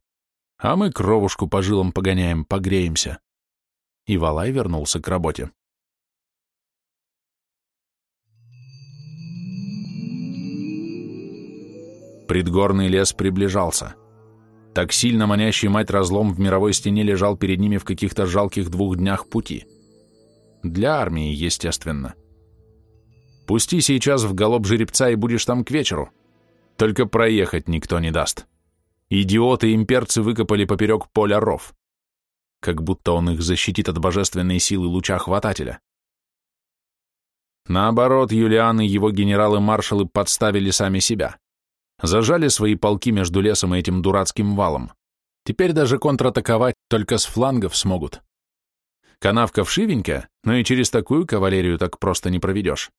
А мы кровушку по жилам погоняем, погреемся. И Валай вернулся к работе. Предгорный лес приближался. Так сильно манящий мать разлом в мировой стене лежал перед ними в каких-то жалких двух днях пути. Для армии, естественно. Пусти сейчас в галоп жеребца и будешь там к вечеру. Только проехать никто не даст. Идиоты-имперцы выкопали поперек поля ров. Как будто он их защитит от божественной силы луча хватателя. Наоборот, Юлиан и его генералы-маршалы подставили сами себя. Зажали свои полки между лесом и этим дурацким валом. Теперь даже контратаковать только с флангов смогут. Канавка вшивенькая, но и через такую кавалерию так просто не проведешь.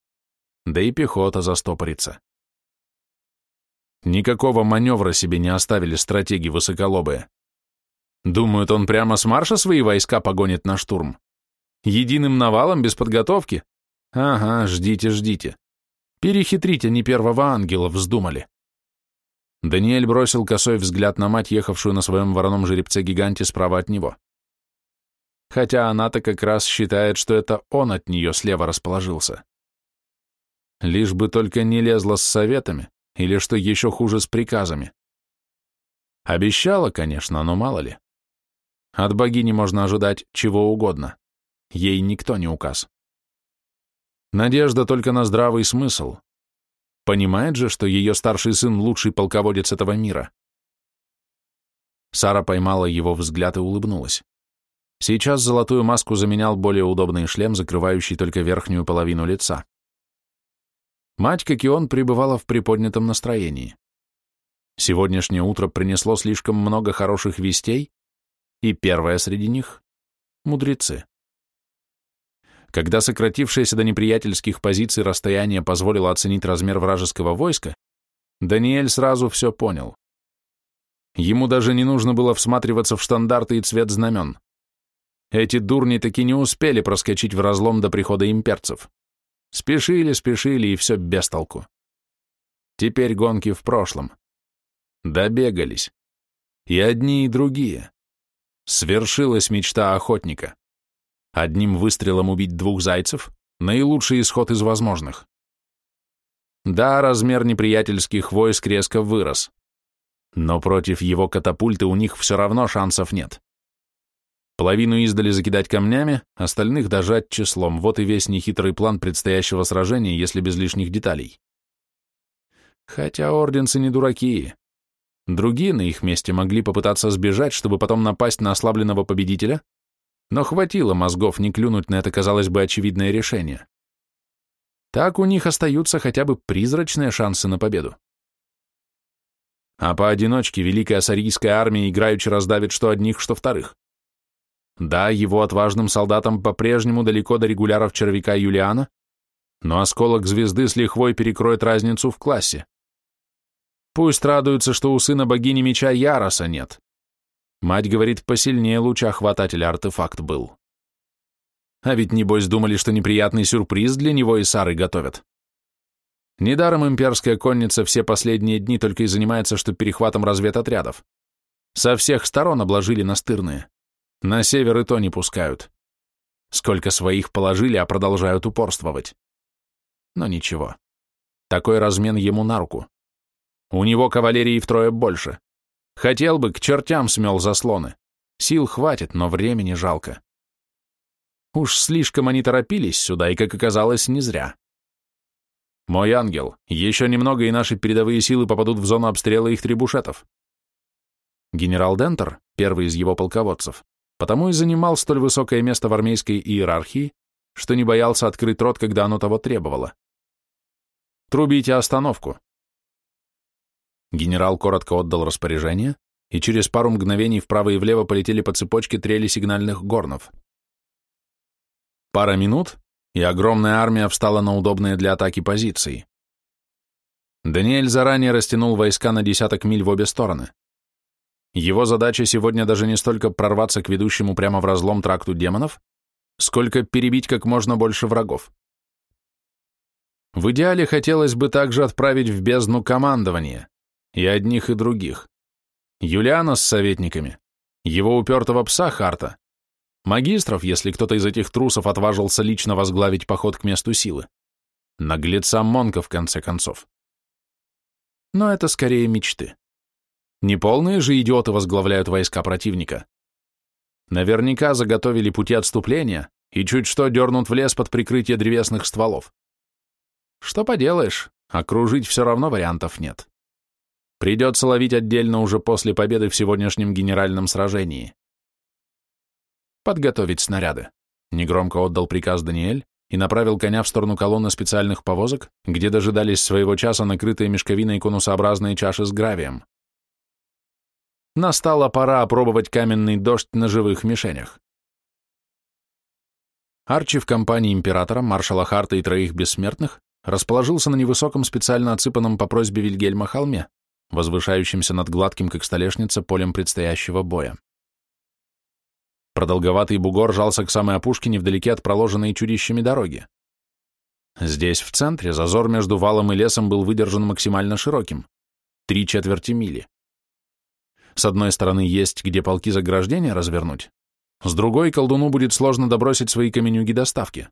Да и пехота застопорится. Никакого маневра себе не оставили стратеги высоколобые. Думают, он прямо с марша свои войска погонит на штурм? Единым навалом, без подготовки? Ага, ждите, ждите. Перехитрить они первого ангела вздумали. Даниэль бросил косой взгляд на мать, ехавшую на своем вороном жеребце-гиганте справа от него. Хотя она-то как раз считает, что это он от нее слева расположился. Лишь бы только не лезла с советами, или, что еще хуже, с приказами. Обещала, конечно, но мало ли. От богини можно ожидать чего угодно. Ей никто не указ. Надежда только на здравый смысл, Понимает же, что ее старший сын лучший полководец этого мира. Сара поймала его взгляд и улыбнулась. Сейчас золотую маску заменял более удобный шлем, закрывающий только верхнюю половину лица. Мать, как и он, пребывала в приподнятом настроении. Сегодняшнее утро принесло слишком много хороших вестей, и первая среди них — мудрецы. Когда сократившееся до неприятельских позиций расстояние позволило оценить размер вражеского войска, Даниэль сразу все понял. Ему даже не нужно было всматриваться в штандарты и цвет знамен. Эти дурни таки не успели проскочить в разлом до прихода имперцев. Спешили, спешили, и все без толку. Теперь гонки в прошлом. Добегались. И одни, и другие. Свершилась мечта охотника. Одним выстрелом убить двух зайцев — наилучший исход из возможных. Да, размер неприятельских войск резко вырос. Но против его катапульты у них все равно шансов нет. Половину издали закидать камнями, остальных дожать числом. Вот и весь нехитрый план предстоящего сражения, если без лишних деталей. Хотя орденцы не дураки. Другие на их месте могли попытаться сбежать, чтобы потом напасть на ослабленного победителя, но хватило мозгов не клюнуть на это, казалось бы, очевидное решение. Так у них остаются хотя бы призрачные шансы на победу. А поодиночке Великая Ассарийская армия играючи раздавит что одних, что вторых. Да, его отважным солдатам по-прежнему далеко до регуляров червяка Юлиана, но осколок звезды с лихвой перекроет разницу в классе. Пусть радуются, что у сына богини меча Яроса нет. Мать говорит, посильнее луча артефакт был. А ведь, небось, думали, что неприятный сюрприз для него и Сары готовят. Недаром имперская конница все последние дни только и занимается, что перехватом разведотрядов. Со всех сторон обложили настырные. На север и то не пускают. Сколько своих положили, а продолжают упорствовать. Но ничего. Такой размен ему на руку. У него кавалерии втрое больше. Хотел бы, к чертям смел заслоны. Сил хватит, но времени жалко. Уж слишком они торопились сюда, и, как оказалось, не зря. Мой ангел, еще немного, и наши передовые силы попадут в зону обстрела их трибушетов. Генерал Дентер, первый из его полководцев, потому и занимал столь высокое место в армейской иерархии, что не боялся открыть рот, когда оно того требовало. «Трубите остановку!» Генерал коротко отдал распоряжение, и через пару мгновений вправо и влево полетели по цепочке трели сигнальных горнов — Пара минут, и огромная армия встала на удобные для атаки позиции. Даниэль заранее растянул войска на десяток миль в обе стороны. Его задача сегодня даже не столько прорваться к ведущему прямо в разлом тракту демонов, сколько перебить как можно больше врагов. В идеале хотелось бы также отправить в бездну командование, и одних, и других. Юлиана с советниками, его упертого пса Харта, Магистров, если кто-то из этих трусов отважился лично возглавить поход к месту силы. Наглеца Монка, в конце концов. Но это скорее мечты. Неполные же идиоты возглавляют войска противника. Наверняка заготовили пути отступления и чуть что дернут в лес под прикрытие древесных стволов. Что поделаешь, окружить все равно вариантов нет. Придется ловить отдельно уже после победы в сегодняшнем генеральном сражении подготовить снаряды. Негромко отдал приказ Даниэль и направил коня в сторону колонны специальных повозок, где дожидались своего часа накрытые мешковиной конусообразные чаши с гравием. Настала пора опробовать каменный дождь на живых мишенях. Арчи в компании императора, маршала Харта и троих бессмертных расположился на невысоком специально отсыпанном по просьбе Вильгельма холме, возвышающемся над гладким, как столешница, полем предстоящего боя. Продолговатый бугор жался к самой опушке невдалеке от проложенной чудищами дороги. Здесь, в центре, зазор между валом и лесом был выдержан максимально широким — три четверти мили. С одной стороны, есть где полки заграждения развернуть, с другой колдуну будет сложно добросить свои каменюги доставки.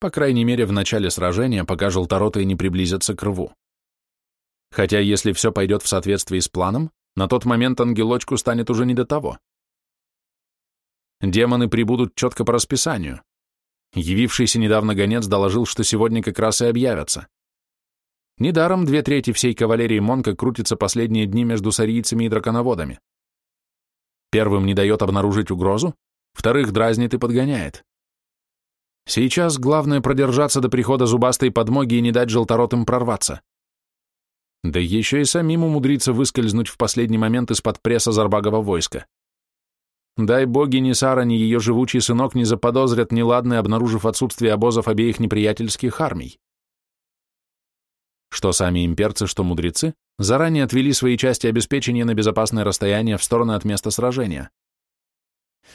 По крайней мере, в начале сражения, пока желтороты не приблизятся к рву. Хотя, если все пойдет в соответствии с планом, на тот момент ангелочку станет уже не до того. Демоны прибудут четко по расписанию. Явившийся недавно гонец доложил, что сегодня как раз и объявятся. Недаром две трети всей кавалерии Монка крутится последние дни между сарийцами и драконоводами. Первым не дает обнаружить угрозу, вторых дразнит и подгоняет. Сейчас главное продержаться до прихода зубастой подмоги и не дать желторотым прорваться. Да еще и самим умудриться выскользнуть в последний момент из-под пресса Зарбагова войска. дай боги ни Сара, ни ее живучий сынок не заподозрят неладное, обнаружив отсутствие обозов обеих неприятельских армий. Что сами имперцы, что мудрецы, заранее отвели свои части обеспечения на безопасное расстояние в сторону от места сражения.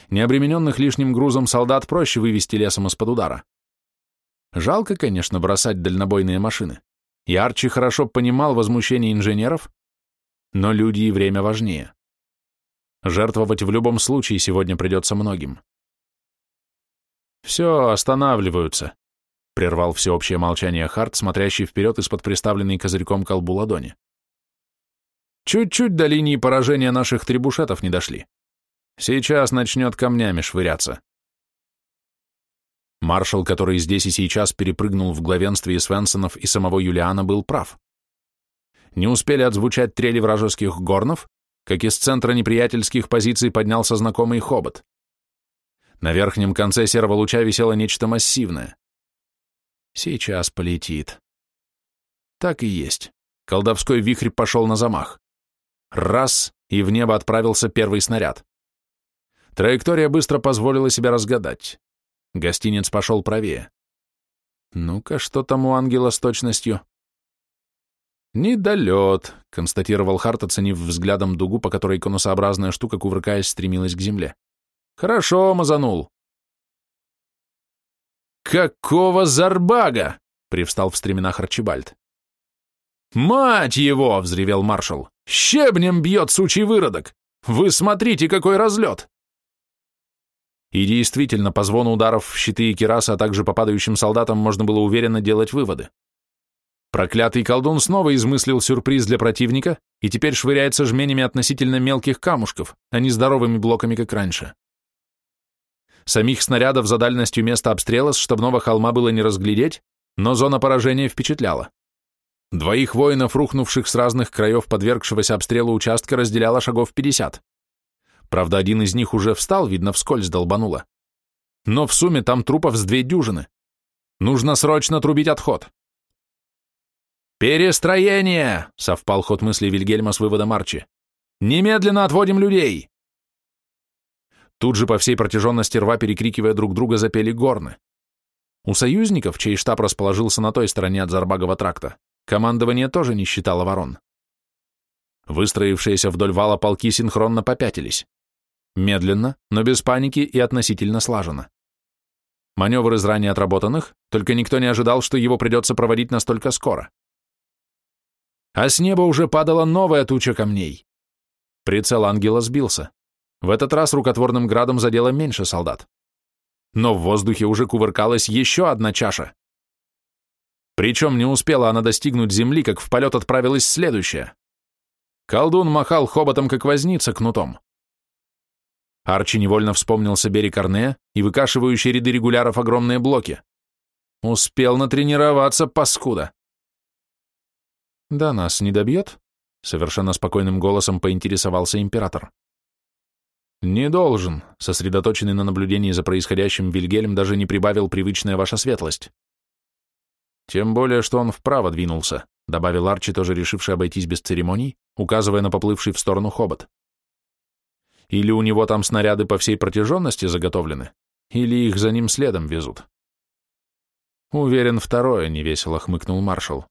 Необремененных лишним грузом солдат проще вывести лесом из-под удара. Жалко, конечно, бросать дальнобойные машины. И Арчи хорошо понимал возмущение инженеров, но люди и время важнее. Жертвовать в любом случае сегодня придется многим. «Все, останавливаются», — прервал всеобщее молчание Харт, смотрящий вперед из-под приставленной козырьком колбу ладони. «Чуть-чуть до линии поражения наших трибушетов не дошли. Сейчас начнет камнями швыряться». Маршал, который здесь и сейчас перепрыгнул в главенстве Свенсонов и самого Юлиана, был прав. Не успели отзвучать трели вражеских горнов, как из центра неприятельских позиций поднялся знакомый хобот. На верхнем конце серого луча висело нечто массивное. Сейчас полетит. Так и есть. Колдовской вихрь пошел на замах. Раз, и в небо отправился первый снаряд. Траектория быстро позволила себя разгадать. Гостинец пошел правее. Ну-ка, что там у ангела с точностью? «Недолет», — констатировал Харт, оценив взглядом дугу, по которой конусообразная штука, кувыркаясь, стремилась к земле. «Хорошо, мазанул». «Какого зарбага?» — привстал в стременах Арчибальд. «Мать его!» — взревел маршал. «Щебнем бьет сучий выродок! Вы смотрите, какой разлет!» И действительно, по звону ударов в щиты и кирасы, а также по падающим солдатам можно было уверенно делать выводы. Проклятый колдун снова измыслил сюрприз для противника и теперь швыряется жменями относительно мелких камушков, а не здоровыми блоками, как раньше. Самих снарядов за дальностью места обстрела с штабного холма было не разглядеть, но зона поражения впечатляла. Двоих воинов, рухнувших с разных краев подвергшегося обстрелу участка, разделяло шагов 50. Правда, один из них уже встал, видно, вскользь долбануло. Но в сумме там трупов с две дюжины. Нужно срочно трубить отход. «Перестроение!» — совпал ход мысли Вильгельма с выводом Арчи. «Немедленно отводим людей!» Тут же по всей протяженности рва, перекрикивая друг друга, запели горны. У союзников, чей штаб расположился на той стороне от Зарбагова тракта, командование тоже не считало ворон. Выстроившиеся вдоль вала полки синхронно попятились. Медленно, но без паники и относительно слаженно. Маневр из ранее отработанных, только никто не ожидал, что его придется проводить настолько скоро а с неба уже падала новая туча камней. Прицел ангела сбился. В этот раз рукотворным градом задело меньше солдат. Но в воздухе уже кувыркалась еще одна чаша. Причем не успела она достигнуть земли, как в полет отправилась следующая. Колдун махал хоботом, как возница, кнутом. Арчи невольно вспомнился берег Арне и выкашивающие ряды регуляров огромные блоки. Успел натренироваться, паскуда. «Да нас не добьет?» — совершенно спокойным голосом поинтересовался император. «Не должен», — сосредоточенный на наблюдении за происходящим Вильгельм даже не прибавил привычная ваша светлость. «Тем более, что он вправо двинулся», — добавил Арчи, тоже решивший обойтись без церемоний, указывая на поплывший в сторону хобот. «Или у него там снаряды по всей протяженности заготовлены, или их за ним следом везут». «Уверен, второе», — невесело хмыкнул маршал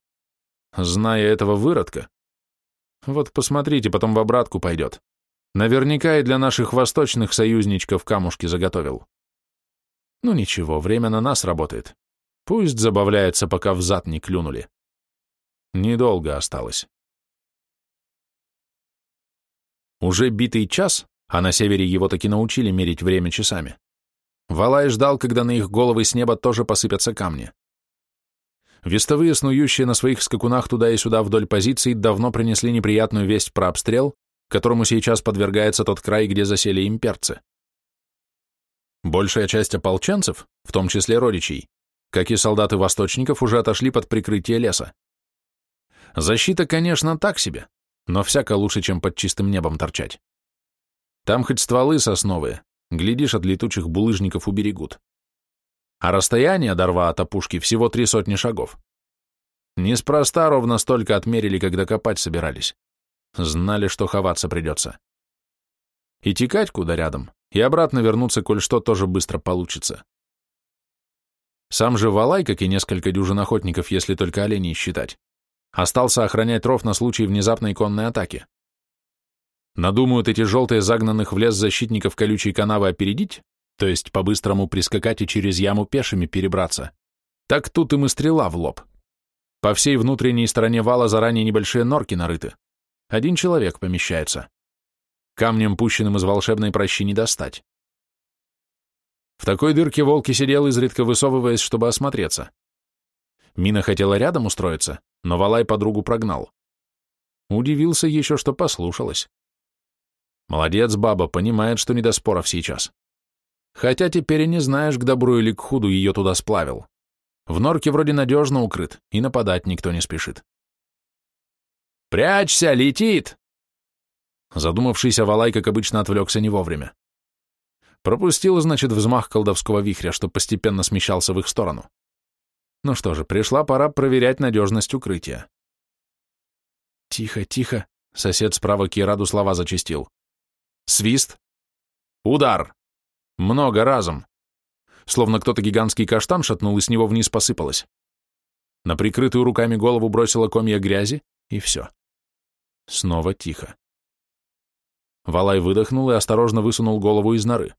зная этого выродка. Вот посмотрите, потом в обратку пойдет. Наверняка и для наших восточных союзничков камушки заготовил. Ну ничего, время на нас работает. Пусть забавляется, пока в зад не клюнули. Недолго осталось. Уже битый час, а на севере его таки научили мерить время часами. Валай ждал, когда на их головы с неба тоже посыпятся камни. Вестовые, снующие на своих скакунах туда и сюда вдоль позиций, давно принесли неприятную весть про обстрел, которому сейчас подвергается тот край, где засели имперцы. Большая часть ополченцев, в том числе родичей, как и солдаты-восточников, уже отошли под прикрытие леса. Защита, конечно, так себе, но всяко лучше, чем под чистым небом торчать. Там хоть стволы сосновые, глядишь, от летучих булыжников уберегут а расстояние до рва от опушки всего три сотни шагов. Неспроста ровно столько отмерили, когда копать собирались. Знали, что ховаться придется. И текать куда рядом, и обратно вернуться, коль что, тоже быстро получится. Сам же Валай, как и несколько дюжин охотников, если только оленей считать, остался охранять ров на случай внезапной конной атаки. Надумают эти желтые загнанных в лес защитников колючей канавы опередить, то есть по-быстрому прискакать и через яму пешими перебраться, так тут им и стрела в лоб. По всей внутренней стороне вала заранее небольшие норки нарыты. Один человек помещается. Камнем, пущенным из волшебной прощи, не достать. В такой дырке волки сидел, изредка высовываясь, чтобы осмотреться. Мина хотела рядом устроиться, но Валай подругу прогнал. Удивился еще, что послушалась. Молодец, баба, понимает, что не до споров сейчас. Хотя теперь и не знаешь, к добру или к худу ее туда сплавил. В норке вроде надежно укрыт, и нападать никто не спешит. «Прячься, летит!» Задумавшийся Валай, как обычно, отвлекся не вовремя. Пропустил, значит, взмах колдовского вихря, что постепенно смещался в их сторону. Ну что же, пришла пора проверять надежность укрытия. «Тихо, тихо», — сосед справа Кираду слова зачистил. «Свист. Удар. Много разом. Словно кто-то гигантский каштан шатнул, и с него вниз посыпалось. На прикрытую руками голову бросила комья грязи, и все. Снова тихо. Валай выдохнул и осторожно высунул голову из норы.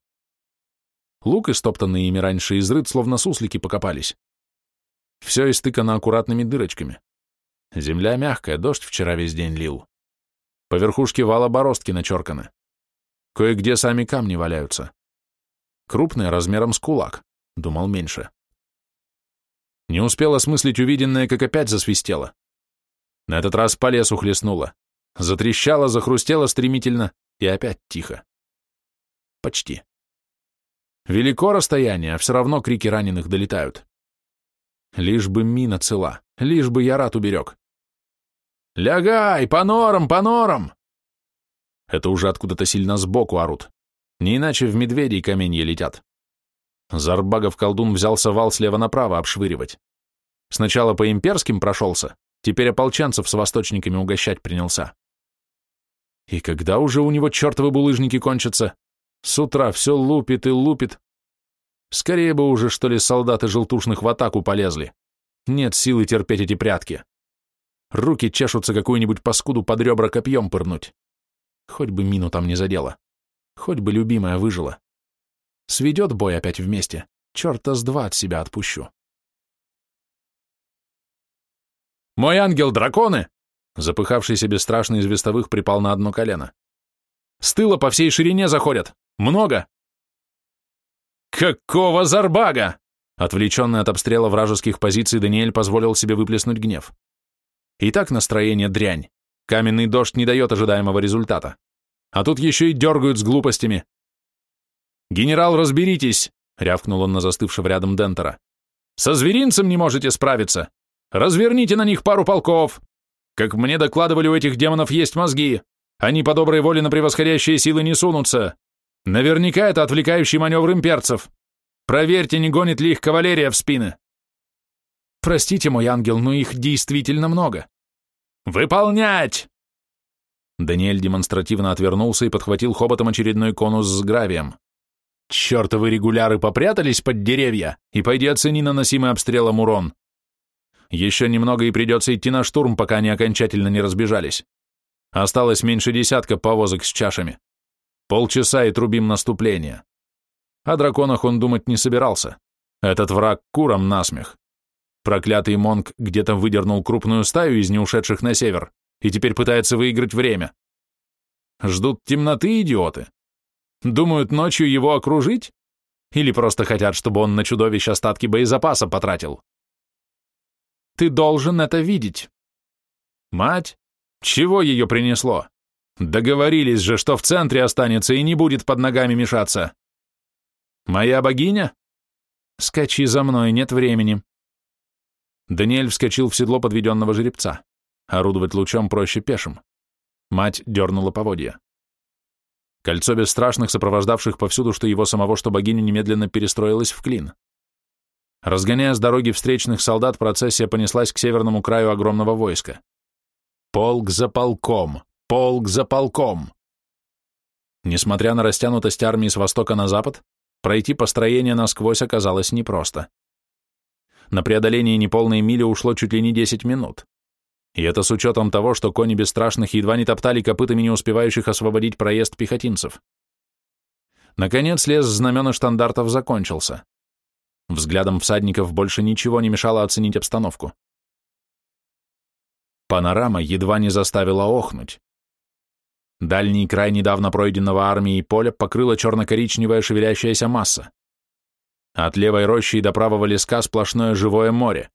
Лук, истоптанный ими раньше изрыт, словно суслики покопались. Все истыкано аккуратными дырочками. Земля мягкая, дождь вчера весь день лил. По верхушке вала бороздки начерканы. Кое-где сами камни валяются. Крупные, размером с кулак. Думал меньше. Не успел осмыслить увиденное, как опять засвистело. На этот раз по лесу хлестнуло. Затрещало, захрустело стремительно, и опять тихо. Почти. Велико расстояние, а все равно крики раненых долетают. Лишь бы мина цела, лишь бы я рад уберег. «Лягай! По норам, по норам!» Это уже откуда-то сильно сбоку орут. Не иначе в медведей каменья летят. Зарбагов колдун взялся вал слева направо обшвыривать. Сначала по имперским прошелся, теперь ополченцев с восточниками угощать принялся. И когда уже у него чертовы булыжники кончатся? С утра все лупит и лупит. Скорее бы уже, что ли, солдаты желтушных в атаку полезли. Нет силы терпеть эти прятки. Руки чешутся какую-нибудь паскуду под ребра копьем пырнуть. Хоть бы мину там не задела. Хоть бы любимая выжила. Сведет бой опять вместе. Черта с два от себя отпущу. «Мой ангел, драконы!» Запыхавшийся бесстрашный из вестовых припал на одно колено. «С тыла по всей ширине заходят! Много!» «Какого зарбага!» Отвлеченный от обстрела вражеских позиций, Даниэль позволил себе выплеснуть гнев. И так настроение дрянь. Каменный дождь не дает ожидаемого результата. А тут еще и дергают с глупостями. «Генерал, разберитесь!» — рявкнул он на застывшего рядом Дентера. «Со зверинцем не можете справиться! Разверните на них пару полков! Как мне докладывали, у этих демонов есть мозги. Они по доброй воле на превосходящие силы не сунутся. Наверняка это отвлекающий маневр имперцев. Проверьте, не гонит ли их кавалерия в спины. Простите, мой ангел, но их действительно много. Выполнять! Даниэль демонстративно отвернулся и подхватил хоботом очередной конус с гравием. Чертовы регуляры попрятались под деревья, и пойди оцени наносимый обстрелом урон. Еще немного и придется идти на штурм, пока они окончательно не разбежались. Осталось меньше десятка повозок с чашами. Полчаса и трубим наступление. О драконах он думать не собирался. Этот враг куром насмех. Проклятый Монг где-то выдернул крупную стаю из неушедших на север и теперь пытается выиграть время. Ждут темноты идиоты. Думают ночью его окружить? Или просто хотят, чтобы он на чудовищ остатки боезапаса потратил? Ты должен это видеть. Мать? Чего ее принесло? Договорились же, что в центре останется и не будет под ногами мешаться. Моя богиня? Скачи за мной, нет времени. Даниэль вскочил в седло подведенного жеребца. Орудовать лучом проще пешим. Мать дернула поводья. Кольцо бесстрашных, сопровождавших повсюду, что его самого, что богиню, немедленно перестроилось в клин. Разгоняя с дороги встречных солдат, процессия понеслась к северному краю огромного войска. Полк за полком, полк за полком. Несмотря на растянутость армии с востока на запад, пройти построение насквозь оказалось непросто. На преодоление неполной мили ушло чуть ли не 10 минут. И это с учетом того, что кони бесстрашных едва не топтали копытами не успевающих освободить проезд пехотинцев. Наконец лес знамена штандартов закончился. Взглядом всадников больше ничего не мешало оценить обстановку. Панорама едва не заставила охнуть. Дальний край недавно пройденного армией поля покрыла черно-коричневая шевелящаяся масса. От левой рощи до правого леска сплошное живое море.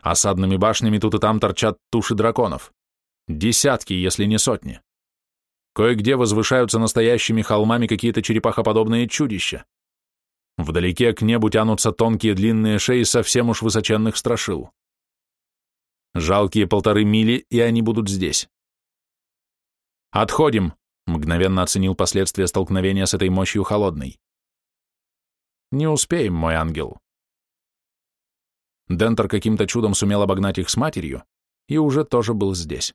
Осадными башнями тут и там торчат туши драконов. Десятки, если не сотни. Кое-где возвышаются настоящими холмами какие-то черепахоподобные чудища. Вдалеке к небу тянутся тонкие длинные шеи совсем уж высоченных страшил. Жалкие полторы мили, и они будут здесь. «Отходим!» — мгновенно оценил последствия столкновения с этой мощью холодной. «Не успеем, мой ангел». Дентер каким-то чудом сумел обогнать их с матерью и уже тоже был здесь.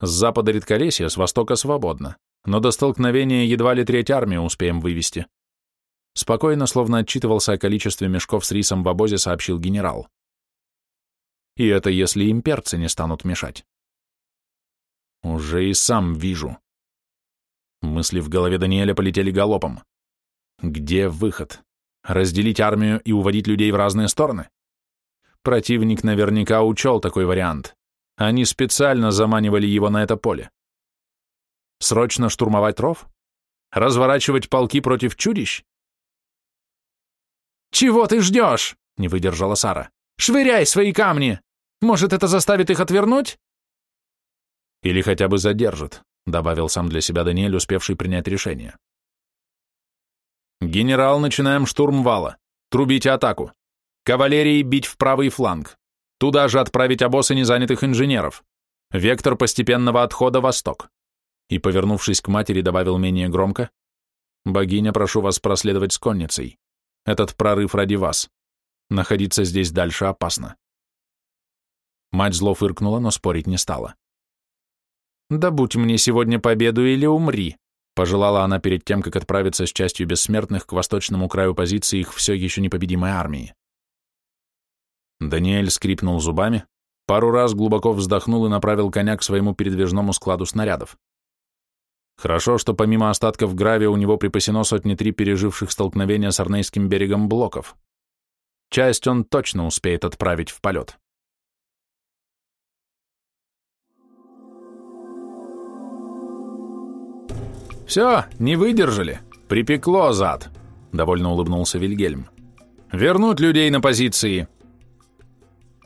С запада редколесья, с востока свободно, но до столкновения едва ли треть армии успеем вывести. Спокойно, словно отчитывался о количестве мешков с рисом в обозе, сообщил генерал. И это если имперцы не станут мешать. Уже и сам вижу. Мысли в голове Даниэля полетели галопом. Где выход? Разделить армию и уводить людей в разные стороны? Противник наверняка учел такой вариант. Они специально заманивали его на это поле. Срочно штурмовать ров? Разворачивать полки против чудищ? «Чего ты ждешь?» — не выдержала Сара. «Швыряй свои камни! Может, это заставит их отвернуть?» Или хотя бы задержит, добавил сам для себя Даниэль, успевший принять решение. «Генерал, начинаем штурм вала. Трубите атаку. Кавалерии бить в правый фланг. Туда же отправить обосы незанятых инженеров. Вектор постепенного отхода — восток». И, повернувшись к матери, добавил менее громко, «Богиня, прошу вас проследовать с конницей. Этот прорыв ради вас. Находиться здесь дальше опасно». Мать зло фыркнула, но спорить не стала. «Да будь мне сегодня победу или умри», пожелала она перед тем, как отправиться с частью бессмертных к восточному краю позиции их все еще непобедимой армии. Даниэль скрипнул зубами, пару раз глубоко вздохнул и направил коня к своему передвижному складу снарядов. Хорошо, что помимо остатков гравия у него припасено сотни три переживших столкновения с Арнейским берегом блоков. Часть он точно успеет отправить в полет. «Все, не выдержали. Припекло зад», — довольно улыбнулся Вильгельм. «Вернуть людей на позиции».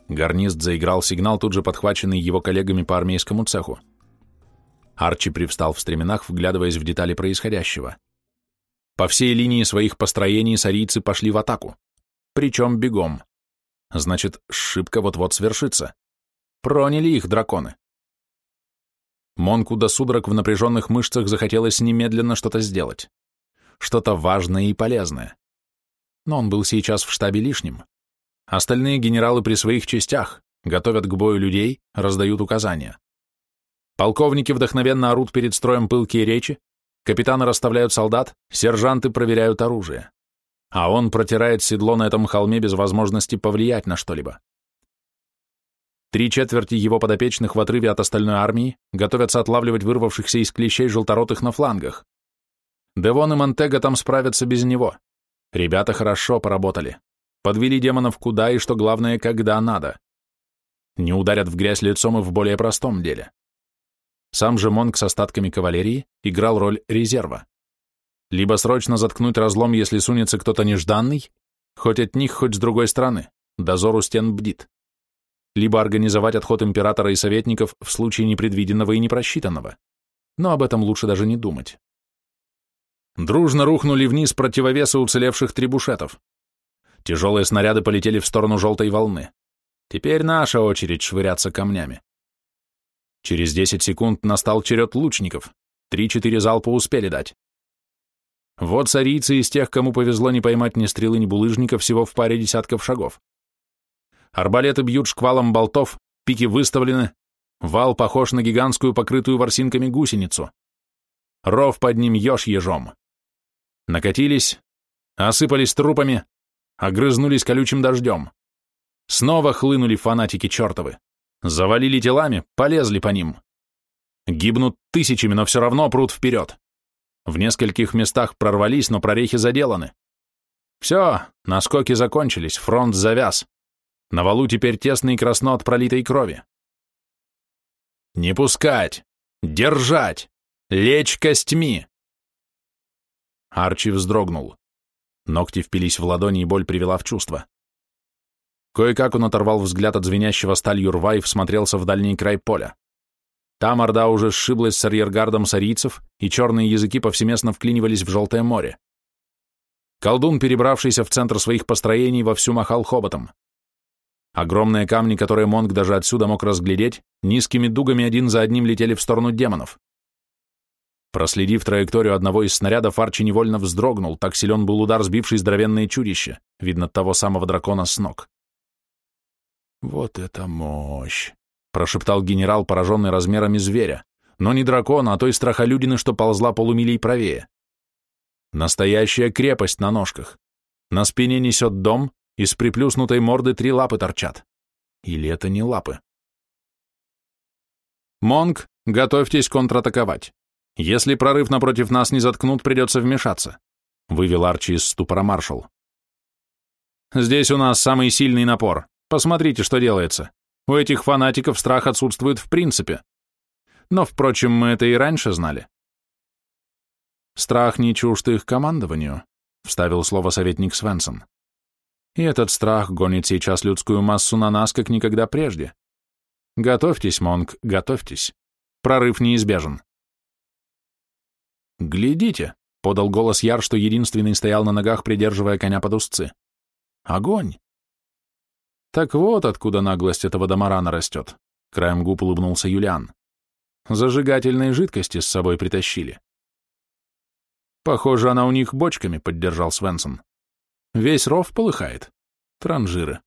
Гарнист заиграл сигнал, тут же подхваченный его коллегами по армейскому цеху. Арчи привстал в стременах, вглядываясь в детали происходящего. По всей линии своих построений сарийцы пошли в атаку. Причем бегом. Значит, ошибка вот-вот свершится. Проняли их драконы. Монку до судорог в напряженных мышцах захотелось немедленно что-то сделать. Что-то важное и полезное. Но он был сейчас в штабе лишним. Остальные генералы при своих частях, готовят к бою людей, раздают указания. Полковники вдохновенно орут перед строем пылкие речи, капитаны расставляют солдат, сержанты проверяют оружие. А он протирает седло на этом холме без возможности повлиять на что-либо. Три четверти его подопечных в отрыве от остальной армии готовятся отлавливать вырвавшихся из клещей желторотых на флангах. Девон и Монтега там справятся без него. Ребята хорошо поработали. Подвели демонов куда и, что главное, когда надо. Не ударят в грязь лицом и в более простом деле. Сам же Монк с остатками кавалерии играл роль резерва. Либо срочно заткнуть разлом, если сунется кто-то нежданный, хоть от них, хоть с другой стороны, дозор у стен бдит либо организовать отход императора и советников в случае непредвиденного и непросчитанного. Но об этом лучше даже не думать. Дружно рухнули вниз противовесы уцелевших трибушетов. Тяжелые снаряды полетели в сторону желтой волны. Теперь наша очередь швыряться камнями. Через 10 секунд настал черед лучников. Три-четыре залпа успели дать. Вот царицы из тех, кому повезло не поймать ни стрелы, ни булыжника, всего в паре десятков шагов. Арбалеты бьют шквалом болтов, пики выставлены, вал похож на гигантскую покрытую ворсинками гусеницу. ров под ним еж ежом. Накатились, осыпались трупами, огрызнулись колючим дождем. Снова хлынули фанатики чертовы. Завалили телами, полезли по ним. Гибнут тысячами, но все равно прут вперед. В нескольких местах прорвались, но прорехи заделаны. Все, наскоки закончились, фронт завяз. На валу теперь тесно красно от пролитой крови. Не пускать! Держать! Лечь костьми! Арчи вздрогнул. Ногти впились в ладони, и боль привела в чувство. Кое-как он оторвал взгляд от звенящего сталью рва и всмотрелся в дальний край поля. Там Орда уже сшиблась с арьергардом сарийцев, и черные языки повсеместно вклинивались в Желтое море. Колдун, перебравшийся в центр своих построений, вовсю махал хоботом. Огромные камни, которые Монг даже отсюда мог разглядеть, низкими дугами один за одним летели в сторону демонов. Проследив траекторию одного из снарядов, Арчи невольно вздрогнул, так силен был удар, сбивший здоровенное чудище, видно того самого дракона с ног. «Вот это мощь!» — прошептал генерал, пораженный размерами зверя, но не дракона, а той страхолюдины, что ползла полумилей правее. Настоящая крепость на ножках. На спине несет дом, из приплюснутой морды три лапы торчат. Или это не лапы? «Монг, готовьтесь контратаковать. Если прорыв напротив нас не заткнут, придется вмешаться», — вывел Арчи из ступора маршал. «Здесь у нас самый сильный напор. Посмотрите, что делается. У этих фанатиков страх отсутствует в принципе. Но, впрочем, мы это и раньше знали». «Страх не чужд их командованию», — вставил слово советник Свенсон. И этот страх гонит сейчас людскую массу на нас, как никогда прежде. Готовьтесь, Монг, готовьтесь. Прорыв неизбежен. «Глядите!» — подал голос Яр, что единственный стоял на ногах, придерживая коня под узцы. «Огонь!» «Так вот откуда наглость этого домарана растет», — краем губ улыбнулся Юлиан. «Зажигательной жидкости с собой притащили». «Похоже, она у них бочками», — поддержал Свенсон. Весь ров полыхает. Транжиры.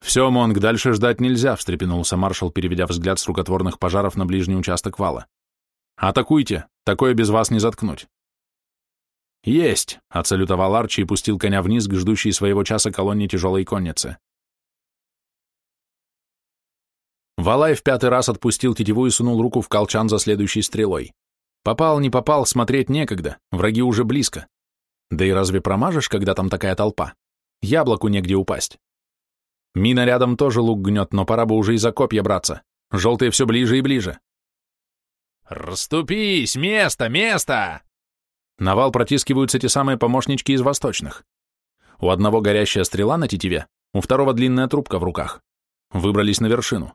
«Все, Монг, дальше ждать нельзя», — встрепенулся маршал, переведя взгляд с рукотворных пожаров на ближний участок вала. «Атакуйте! Такое без вас не заткнуть!» «Есть!» — отсалютовал Арчи и пустил коня вниз к ждущей своего часа колонне тяжелой конницы. Валай в пятый раз отпустил тетиву и сунул руку в колчан за следующей стрелой. Попал, не попал, смотреть некогда, враги уже близко. Да и разве промажешь, когда там такая толпа? Яблоку негде упасть. Мина рядом тоже лук гнет, но пора бы уже и за копья браться. Желтые все ближе и ближе. «Раступись! Место! Место!» На вал протискиваются те самые помощнички из восточных. У одного горящая стрела на тетиве, у второго длинная трубка в руках. Выбрались на вершину.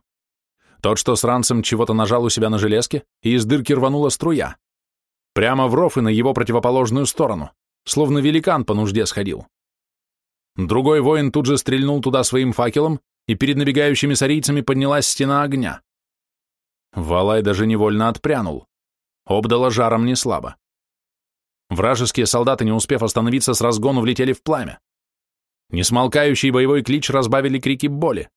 Тот, что с ранцем чего-то нажал у себя на железке, и из дырки рванула струя. Прямо в ров и на его противоположную сторону словно великан по нужде сходил. Другой воин тут же стрельнул туда своим факелом, и перед набегающими сарийцами поднялась стена огня. Валай даже невольно отпрянул. Обдало жаром не слабо. Вражеские солдаты, не успев остановиться, с разгону влетели в пламя. Несмолкающий боевой клич разбавили крики боли.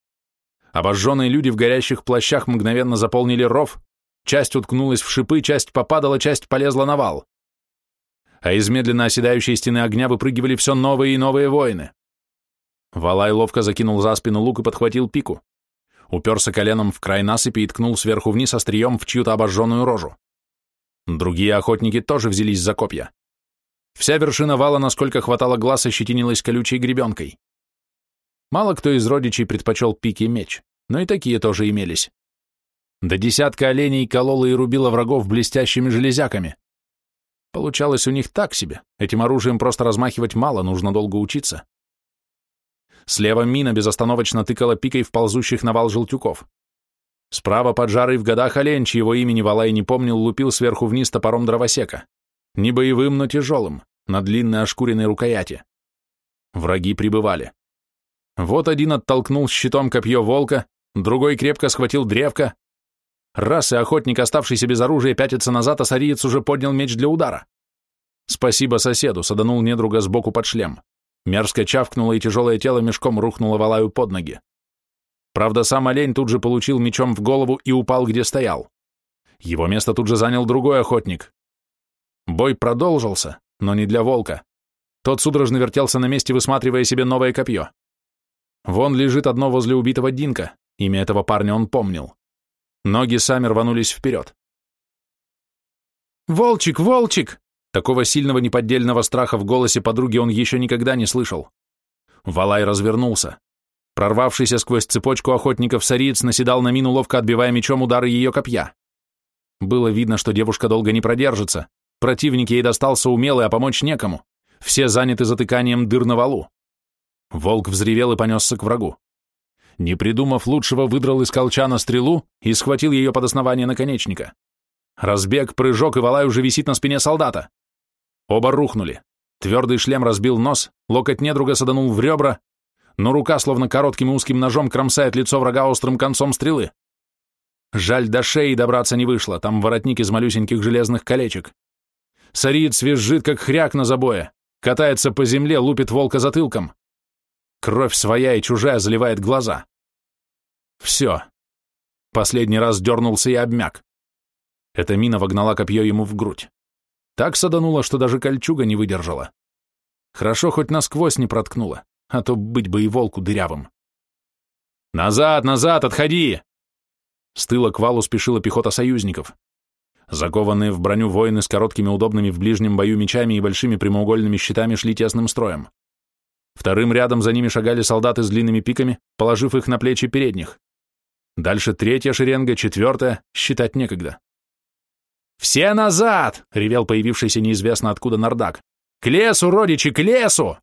Обожженные люди в горящих плащах мгновенно заполнили ров, часть уткнулась в шипы, часть попадала, часть полезла на вал а из медленно оседающей стены огня выпрыгивали все новые и новые воины. Валай ловко закинул за спину лук и подхватил пику. Уперся коленом в край насыпи и ткнул сверху вниз острием в чью-то обожженную рожу. Другие охотники тоже взялись за копья. Вся вершина вала, насколько хватало глаз, ощетинилась колючей гребенкой. Мало кто из родичей предпочел пики меч, но и такие тоже имелись. До десятка оленей колола и рубила врагов блестящими железяками. Получалось у них так себе. Этим оружием просто размахивать мало, нужно долго учиться. Слева мина безостановочно тыкала пикой в ползущих на вал желтюков. Справа поджарый в годах олень, чьего имени Валай не помнил, лупил сверху вниз топором дровосека. Не боевым, но тяжелым, на длинной ошкуренной рукояти. Враги прибывали. Вот один оттолкнул щитом копье волка, другой крепко схватил древко, Раз и охотник, оставшийся без оружия, пятится назад, а сариец уже поднял меч для удара. Спасибо соседу, саданул недруга сбоку под шлем. Мерзко чавкнуло, и тяжелое тело мешком рухнуло Валаю под ноги. Правда, сам олень тут же получил мечом в голову и упал, где стоял. Его место тут же занял другой охотник. Бой продолжился, но не для волка. Тот судорожно вертелся на месте, высматривая себе новое копье. Вон лежит одно возле убитого Динка, имя этого парня он помнил. Ноги сами рванулись вперед. «Волчик, волчик!» Такого сильного неподдельного страха в голосе подруги он еще никогда не слышал. Валай развернулся. Прорвавшийся сквозь цепочку охотников сариец наседал на мину, ловко отбивая мечом удары ее копья. Было видно, что девушка долго не продержится. Противник ей достался умелый, а помочь некому. Все заняты затыканием дыр на валу. Волк взревел и понесся к врагу. Не придумав лучшего, выдрал из колчана стрелу и схватил ее под основание наконечника. Разбег, прыжок, и Валай уже висит на спине солдата. Оба рухнули. Твердый шлем разбил нос, локоть недруга саданул в ребра, но рука, словно коротким и узким ножом, кромсает лицо врага острым концом стрелы. Жаль, до шеи добраться не вышло, там воротник из малюсеньких железных колечек. Сариец визжит, как хряк на забое, катается по земле, лупит волка затылком. Кровь своя и чужая заливает глаза. Все. Последний раз дернулся и обмяк. Эта мина вогнала копье ему в грудь. Так саданула, что даже кольчуга не выдержала. Хорошо, хоть насквозь не проткнула а то быть бы и волку дырявым. «Назад, назад, отходи!» С тыла к валу спешила пехота союзников. Закованные в броню воины с короткими удобными в ближнем бою мечами и большими прямоугольными щитами шли тесным строем. Вторым рядом за ними шагали солдаты с длинными пиками, положив их на плечи передних. Дальше третья шеренга, четвертая, считать некогда. «Все назад!» — ревел появившийся неизвестно откуда Нардак. «К лесу, родичи, к лесу!»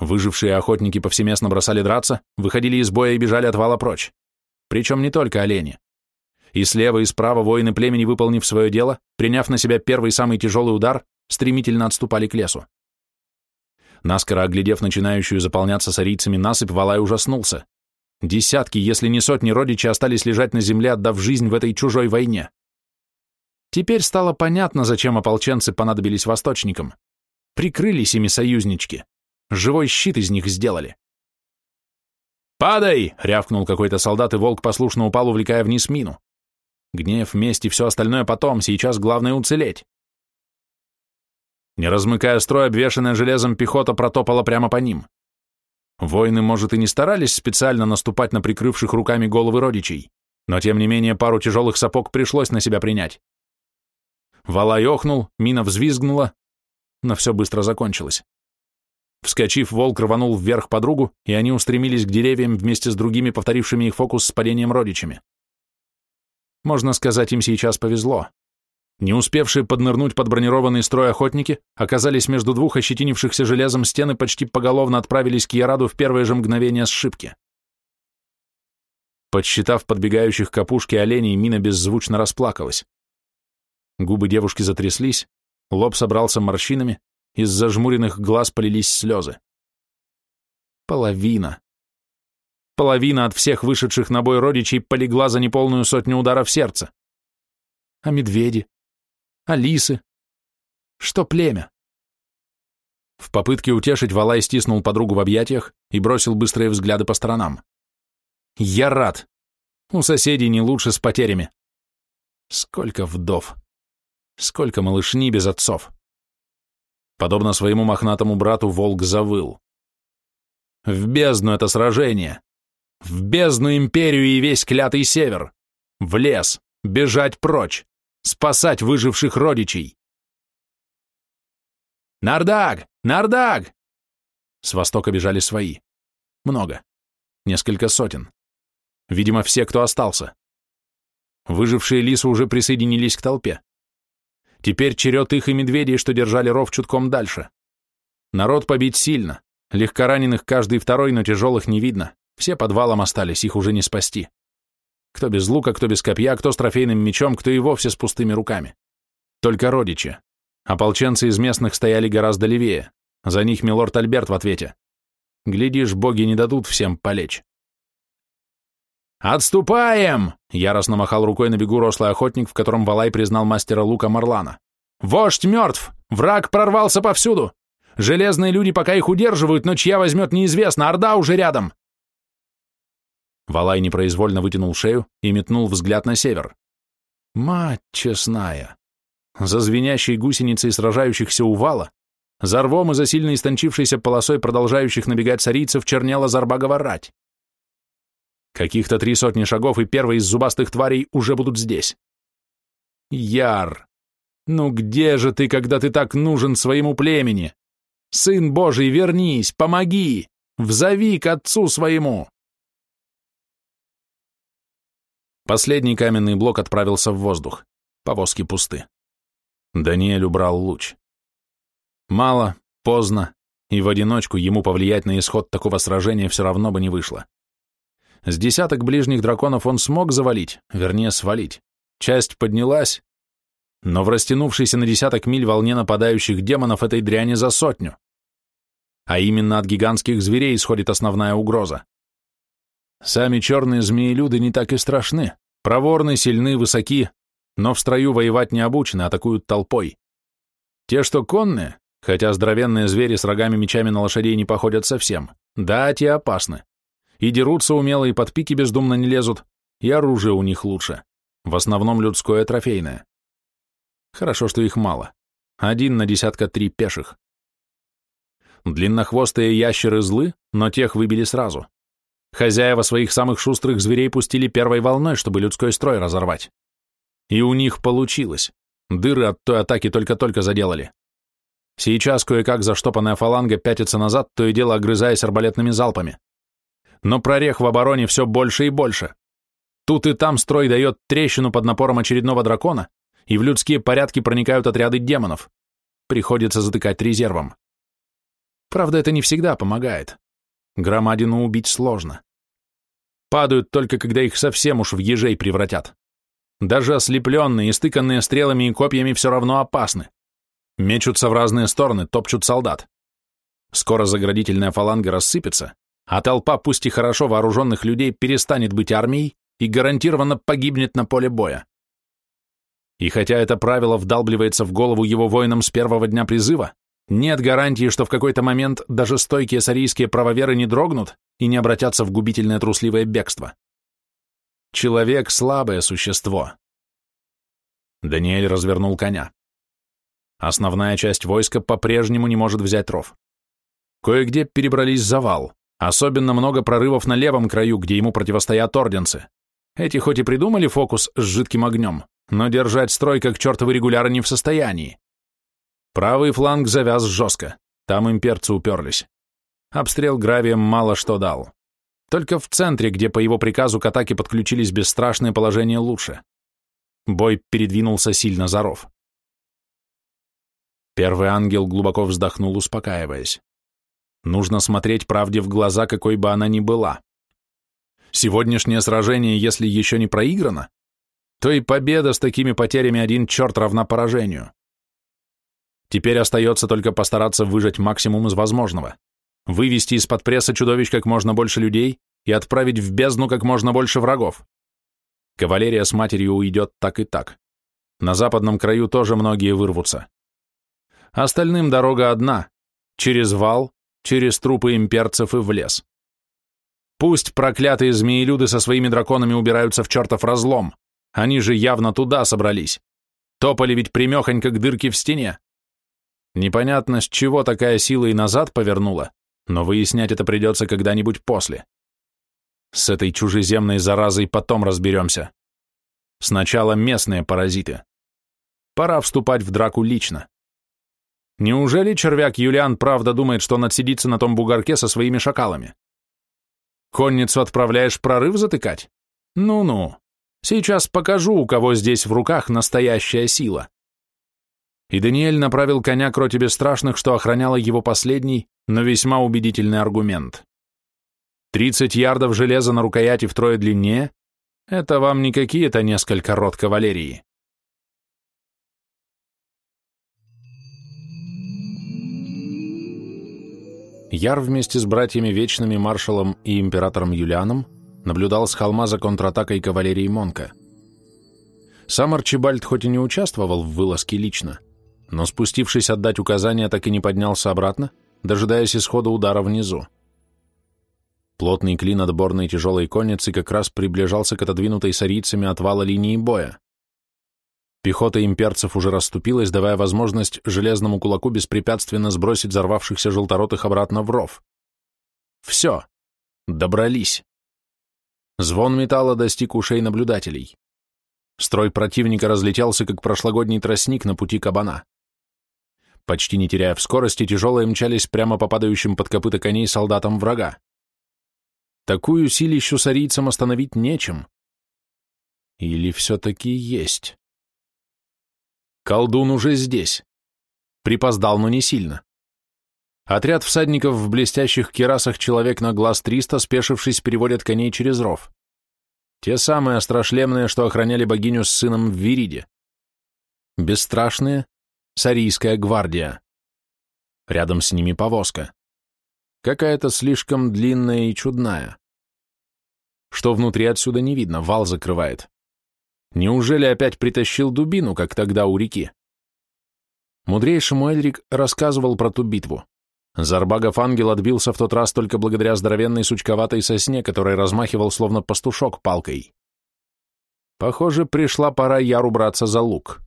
Выжившие охотники повсеместно бросали драться, выходили из боя и бежали от вала прочь. Причем не только олени. И слева, и справа воины племени, выполнив свое дело, приняв на себя первый самый тяжелый удар, стремительно отступали к лесу. Наскоро оглядев начинающую заполняться сарийцами насыпь, Валай ужаснулся. Десятки, если не сотни родичей остались лежать на земле, отдав жизнь в этой чужой войне. Теперь стало понятно, зачем ополченцы понадобились восточникам. Прикрылись ими союзнички. Живой щит из них сделали. «Падай!» — рявкнул какой-то солдат, и волк послушно упал, увлекая вниз мину. Гнев, месть и все остальное потом, сейчас главное уцелеть. Не размыкая строй, обвешанная железом пехота протопала прямо по ним. Воины, может, и не старались специально наступать на прикрывших руками головы родичей, но тем не менее пару тяжелых сапог пришлось на себя принять. Валай охнул, мина взвизгнула, но все быстро закончилось. Вскочив, волк рванул вверх подругу, и они устремились к деревьям вместе с другими, повторившими их фокус с падением родичами. Можно сказать, им сейчас повезло. Не успевшие поднырнуть под бронированный строй охотники оказались между двух ощетинившихся железом стены почти поголовно отправились к Яраду в первое же мгновение сшибки. Подсчитав подбегающих к опушке оленей, Мина беззвучно расплакалась. Губы девушки затряслись, лоб собрался морщинами, из зажмуренных глаз полились слезы. Половина. Половина от всех вышедших на бой родичей полегла за неполную сотню ударов сердца. А медведи? А лисы? Что племя? В попытке утешить Валай стиснул подругу в объятиях и бросил быстрые взгляды по сторонам. «Я рад. У соседей не лучше с потерями. Сколько вдов. Сколько малышни без отцов. Подобно своему мохнатому брату, волк завыл. В бездну это сражение! В бездну империю и весь клятый север! В лес! Бежать прочь! Спасать выживших родичей! «Нардаг! Нардаг!» С востока бежали свои. Много. Несколько сотен. Видимо, все, кто остался. Выжившие лисы уже присоединились к толпе. Теперь черед их и медведей, что держали ров чутком дальше. Народ побить сильно. Легкораненых каждый второй, но тяжелых не видно. Все подвалом остались, их уже не спасти. Кто без лука, кто без копья, кто с трофейным мечом, кто и вовсе с пустыми руками. Только родичи. Ополченцы из местных стояли гораздо левее. За них милорд Альберт в ответе. Глядишь, боги не дадут всем полечь. «Отступаем!» — яростно махал рукой на бегу рослый охотник, в котором Валай признал мастера лука Марлана. «Вождь мертв! Враг прорвался повсюду! Железные люди пока их удерживают, но чья возьмет неизвестно, Орда уже рядом!» Валай непроизвольно вытянул шею и метнул взгляд на север. Мать честная! За звенящей гусеницей сражающихся у вала, за рвом и за сильно истончившейся полосой продолжающих набегать царийцев чернела Зарбагова рать. Каких-то три сотни шагов, и первый из зубастых тварей уже будут здесь. Яр! Ну где же ты, когда ты так нужен своему племени? Сын Божий, вернись, помоги! Взови к отцу своему!» Последний каменный блок отправился в воздух. Повозки пусты. Даниэль убрал луч. Мало, поздно, и в одиночку ему повлиять на исход такого сражения все равно бы не вышло. С десяток ближних драконов он смог завалить, вернее свалить. Часть поднялась, но в растянувшейся на десяток миль волне нападающих демонов этой дряни за сотню. А именно от гигантских зверей исходит основная угроза. Сами черные змеелюды не так и страшны, проворны, сильны, высоки, но в строю воевать не обучены, атакуют толпой. Те, что конные, хотя здоровенные звери с рогами мечами на лошадей не походят совсем, да, те опасны. И дерутся умело, и под пики бездумно не лезут, и оружие у них лучше, в основном людское трофейное. Хорошо, что их мало. Один на десятка три пеших. Длиннохвостые ящеры злы, но тех выбили сразу. Хозяева своих самых шустрых зверей пустили первой волной, чтобы людской строй разорвать. И у них получилось. Дыры от той атаки только-только заделали. Сейчас кое-как заштопанная фаланга пятится назад, то и дело огрызаясь арбалетными залпами. Но прорех в обороне все больше и больше. Тут и там строй дает трещину под напором очередного дракона, и в людские порядки проникают отряды демонов. Приходится затыкать резервом. Правда, это не всегда помогает. Громадину убить сложно. Падают только, когда их совсем уж в ежей превратят. Даже ослепленные, истыканные стрелами и копьями все равно опасны. Мечутся в разные стороны, топчут солдат. Скоро заградительная фаланга рассыпется, а толпа, пусть и хорошо вооруженных людей, перестанет быть армией и гарантированно погибнет на поле боя. И хотя это правило вдалбливается в голову его воинам с первого дня призыва, нет гарантии, что в какой-то момент даже стойкие сарийские правоверы не дрогнут и не обратятся в губительное трусливое бегство. Человек — слабое существо. Даниэль развернул коня. Основная часть войска по-прежнему не может взять ров. Кое-где перебрались за вал, особенно много прорывов на левом краю, где ему противостоят орденцы. Эти хоть и придумали фокус с жидким огнем, но держать строй как чертовы регуляры не в состоянии. Правый фланг завяз жестко, там имперцы уперлись. Обстрел гравием мало что дал. Только в центре, где по его приказу к атаке подключились бесстрашные положения лучше. Бой передвинулся сильно за ров. Первый ангел глубоко вздохнул, успокаиваясь. Нужно смотреть правде в глаза, какой бы она ни была. Сегодняшнее сражение, если еще не проиграно, то и победа с такими потерями один черт равна поражению. Теперь остается только постараться выжать максимум из возможного, вывести из-под пресса чудовищ как можно больше людей и отправить в бездну как можно больше врагов. Кавалерия с матерью уйдет так и так. На западном краю тоже многие вырвутся. Остальным дорога одна — через вал, через трупы имперцев и в лес. Пусть проклятые змеелюды со своими драконами убираются в чертов разлом, они же явно туда собрались. Топали ведь примехонько к дырке в стене. Непонятно, с чего такая сила и назад повернула, но выяснять это придется когда-нибудь после. С этой чужеземной заразой потом разберемся. Сначала местные паразиты. Пора вступать в драку лично. Неужели червяк Юлиан правда думает, что он отсидится на том бугорке со своими шакалами? Конницу отправляешь прорыв затыкать? Ну-ну. Сейчас покажу, у кого здесь в руках настоящая сила. И Даниэль направил коня к роте бесстрашных, что охраняло его последний, но весьма убедительный аргумент. Тридцать ярдов железа на рукояти втрое длиннее — это вам не какие-то несколько рот кавалерии. Яр вместе с братьями Вечными, маршалом и императором Юлианом наблюдал с холма за контратакой кавалерии Монка. Сам Арчибальд хоть и не участвовал в вылазке лично, но спустившись отдать указания, так и не поднялся обратно, дожидаясь исхода удара внизу. Плотный клин отборной тяжелой конницы как раз приближался к отодвинутой сарийцами отвала линии боя. Пехота имперцев уже расступилась, давая возможность железному кулаку беспрепятственно сбросить взорвавшихся желторотых обратно в ров. Все. Добрались. Звон металла достиг ушей наблюдателей. Строй противника разлетелся, как прошлогодний тростник на пути кабана. Почти не теряя в скорости, тяжелые мчались прямо по падающим под копыта коней солдатам врага. Такую силищу сарийцам остановить нечем. Или все-таки есть? Колдун уже здесь. Припоздал, но не сильно. Отряд всадников в блестящих керасах человек на глаз триста, спешившись, переводят коней через ров. Те самые острошлемные, что охраняли богиню с сыном в Вириде. Бесстрашные — Сарийская гвардия. Рядом с ними повозка. Какая-то слишком длинная и чудная. Что внутри отсюда не видно, вал закрывает. Неужели опять притащил дубину, как тогда у реки? Мудрейший Эльрик рассказывал про ту битву. Зарбагов ангел отбился в тот раз только благодаря здоровенной сучковатой сосне, которой размахивал словно пастушок палкой. Похоже, пришла пора Яру браться за лук.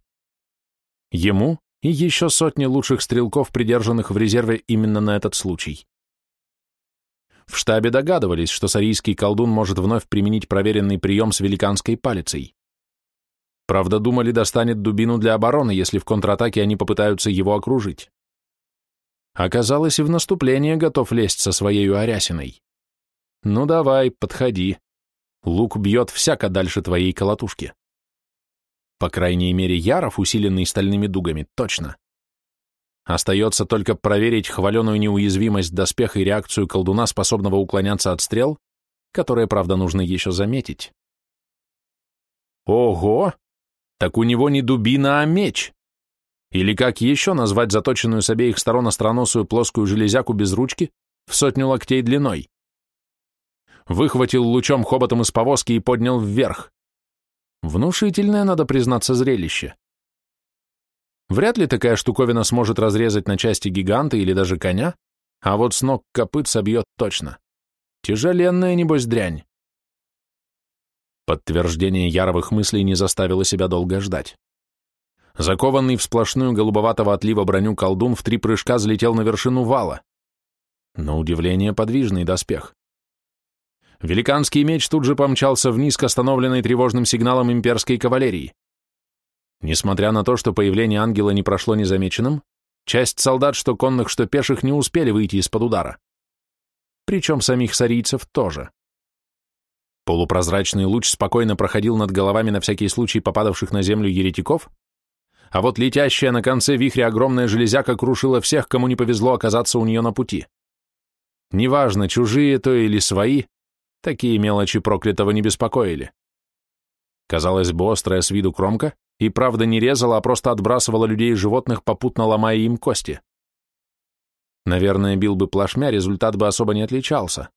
Ему и еще сотни лучших стрелков, придержанных в резерве именно на этот случай. В штабе догадывались, что сарийский колдун может вновь применить проверенный прием с великанской палицей. Правда, думали, достанет дубину для обороны, если в контратаке они попытаются его окружить. Оказалось, и в наступление готов лезть со своей Арясиной. Ну давай, подходи. Лук бьет всяко дальше твоей колотушки. По крайней мере, Яров, усиленный стальными дугами, точно. Остается только проверить хваленую неуязвимость доспеха и реакцию колдуна, способного уклоняться от стрел, которые, правда, нужно еще заметить. Ого! так у него не дубина, а меч. Или как еще назвать заточенную с обеих сторон остроносую плоскую железяку без ручки в сотню локтей длиной? Выхватил лучом хоботом из повозки и поднял вверх. Внушительное, надо признаться, зрелище. Вряд ли такая штуковина сможет разрезать на части гиганта или даже коня, а вот с ног копыт собьет точно. Тяжеленная, небось, дрянь. Подтверждение Яровых мыслей не заставило себя долго ждать. Закованный в сплошную голубоватого отлива броню колдун в три прыжка взлетел на вершину вала. На удивление подвижный доспех. Великанский меч тут же помчался вниз к остановленной тревожным сигналом имперской кавалерии. Несмотря на то, что появление ангела не прошло незамеченным, часть солдат, что конных, что пеших, не успели выйти из-под удара. Причем самих сарийцев тоже. Полупрозрачный луч спокойно проходил над головами на всякий случай попадавших на землю еретиков, а вот летящая на конце вихря огромная железяка крушила всех, кому не повезло оказаться у нее на пути. Неважно, чужие то или свои, такие мелочи проклятого не беспокоили. Казалось бы, острая с виду кромка и правда не резала, а просто отбрасывала людей и животных, попутно ломая им кости. Наверное, бил бы плашмя, результат бы особо не отличался.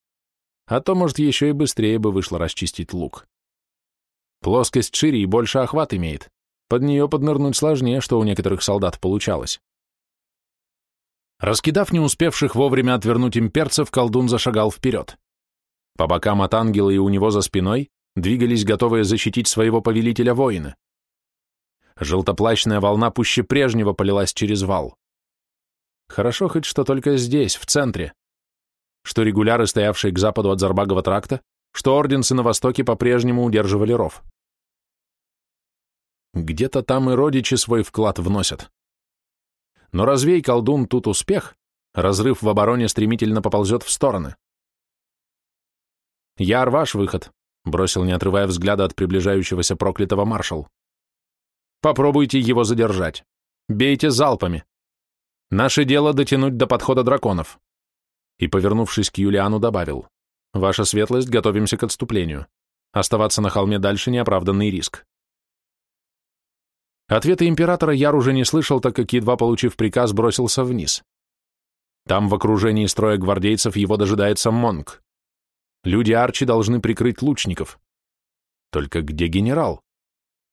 А то, может, еще и быстрее бы вышло расчистить лук. Плоскость шире и больше охват имеет. Под нее поднырнуть сложнее, что у некоторых солдат получалось. Раскидав не успевших вовремя отвернуть имперцев, колдун зашагал вперед. По бокам от ангела и у него за спиной двигались готовые защитить своего повелителя воины. Желтоплащная волна пуще прежнего полилась через вал. Хорошо хоть что только здесь, в центре что регуляры, стоявшие к западу от Зарбагова тракта, что орденцы на востоке по-прежнему удерживали ров. Где-то там и родичи свой вклад вносят. Но развей колдун тут успех, разрыв в обороне стремительно поползет в стороны. «Яр, ваш выход», — бросил, не отрывая взгляда от приближающегося проклятого маршал. «Попробуйте его задержать. Бейте залпами. Наше дело дотянуть до подхода драконов и, повернувшись к Юлиану, добавил, «Ваша светлость, готовимся к отступлению. Оставаться на холме дальше — неоправданный риск». Ответа императора Яр уже не слышал, так как, едва получив приказ, бросился вниз. Там, в окружении строя гвардейцев, его дожидается Монг. Люди Арчи должны прикрыть лучников. Только где генерал?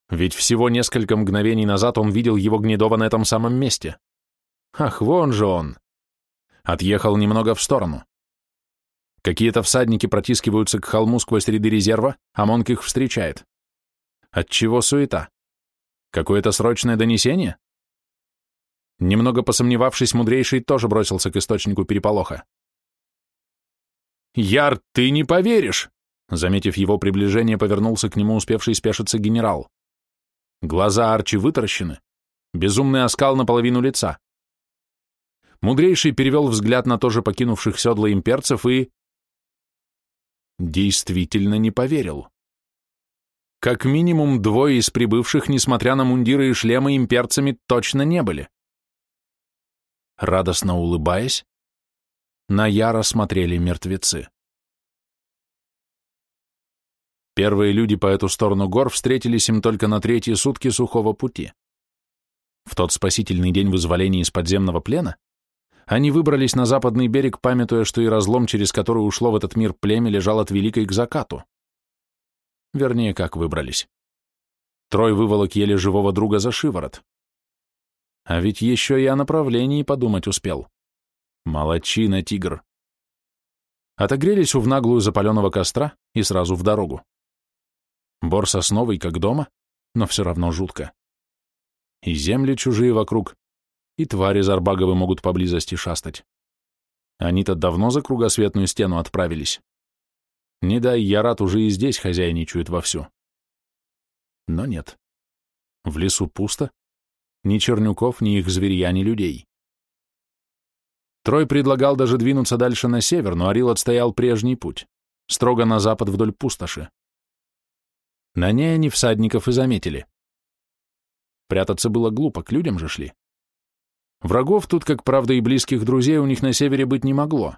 Ведь всего несколько мгновений назад он видел его Гнедова на этом самом месте. Ах, вон же он! отъехал немного в сторону. Какие-то всадники протискиваются к холму сквозь ряды резерва, а Монк их встречает. Отчего суета? Какое-то срочное донесение? Немного посомневавшись, мудрейший тоже бросился к источнику переполоха. «Яр, ты не поверишь!» Заметив его приближение, повернулся к нему успевший спешиться генерал. Глаза Арчи вытаращены, безумный оскал наполовину лица. Мудрейший перевел взгляд на тоже покинувших седла имперцев и... Действительно не поверил. Как минимум двое из прибывших, несмотря на мундиры и шлемы, имперцами точно не были. Радостно улыбаясь, на Яра смотрели мертвецы. Первые люди по эту сторону гор встретились им только на третьи сутки сухого пути. В тот спасительный день вызволения из подземного плена они выбрались на западный берег, памятуя, что и разлом, через который ушло в этот мир племя, лежал от Великой к закату. Вернее, как выбрались. Трой выволок еле живого друга за шиворот. А ведь еще и о направлении подумать успел. Молодчина, тигр. Отогрелись у внаглую запаленного костра и сразу в дорогу. Бор сосновый, как дома, но все равно жутко. И земли чужие вокруг, и твари Зарбаговы могут поблизости шастать. Они-то давно за кругосветную стену отправились. Не дай Ярат уже и здесь хозяйничают вовсю. Но нет. В лесу пусто. Ни чернюков, ни их зверья, ни людей. Трой предлагал даже двинуться дальше на север, но Арил отстоял прежний путь, строго на запад вдоль пустоши. На ней они всадников и заметили. Прятаться было глупо, к людям же шли. Врагов тут, как правда, и близких друзей у них на севере быть не могло.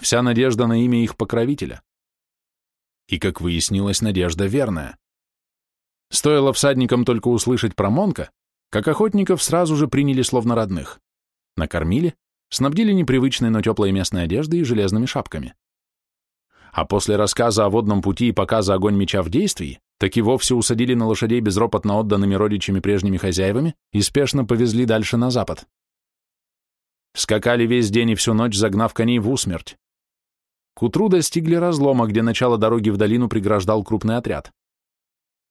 Вся надежда на имя их покровителя. И, как выяснилось, надежда верная. Стоило всадникам только услышать про Монка, как охотников сразу же приняли словно родных. Накормили, снабдили непривычной, но теплой местной одеждой и железными шапками. А после рассказа о водном пути и показа огонь меча в действии, так и вовсе усадили на лошадей безропотно отданными родичами прежними хозяевами и спешно повезли дальше на запад. Скакали весь день и всю ночь, загнав коней в усмерть. К утру достигли разлома, где начало дороги в долину преграждал крупный отряд.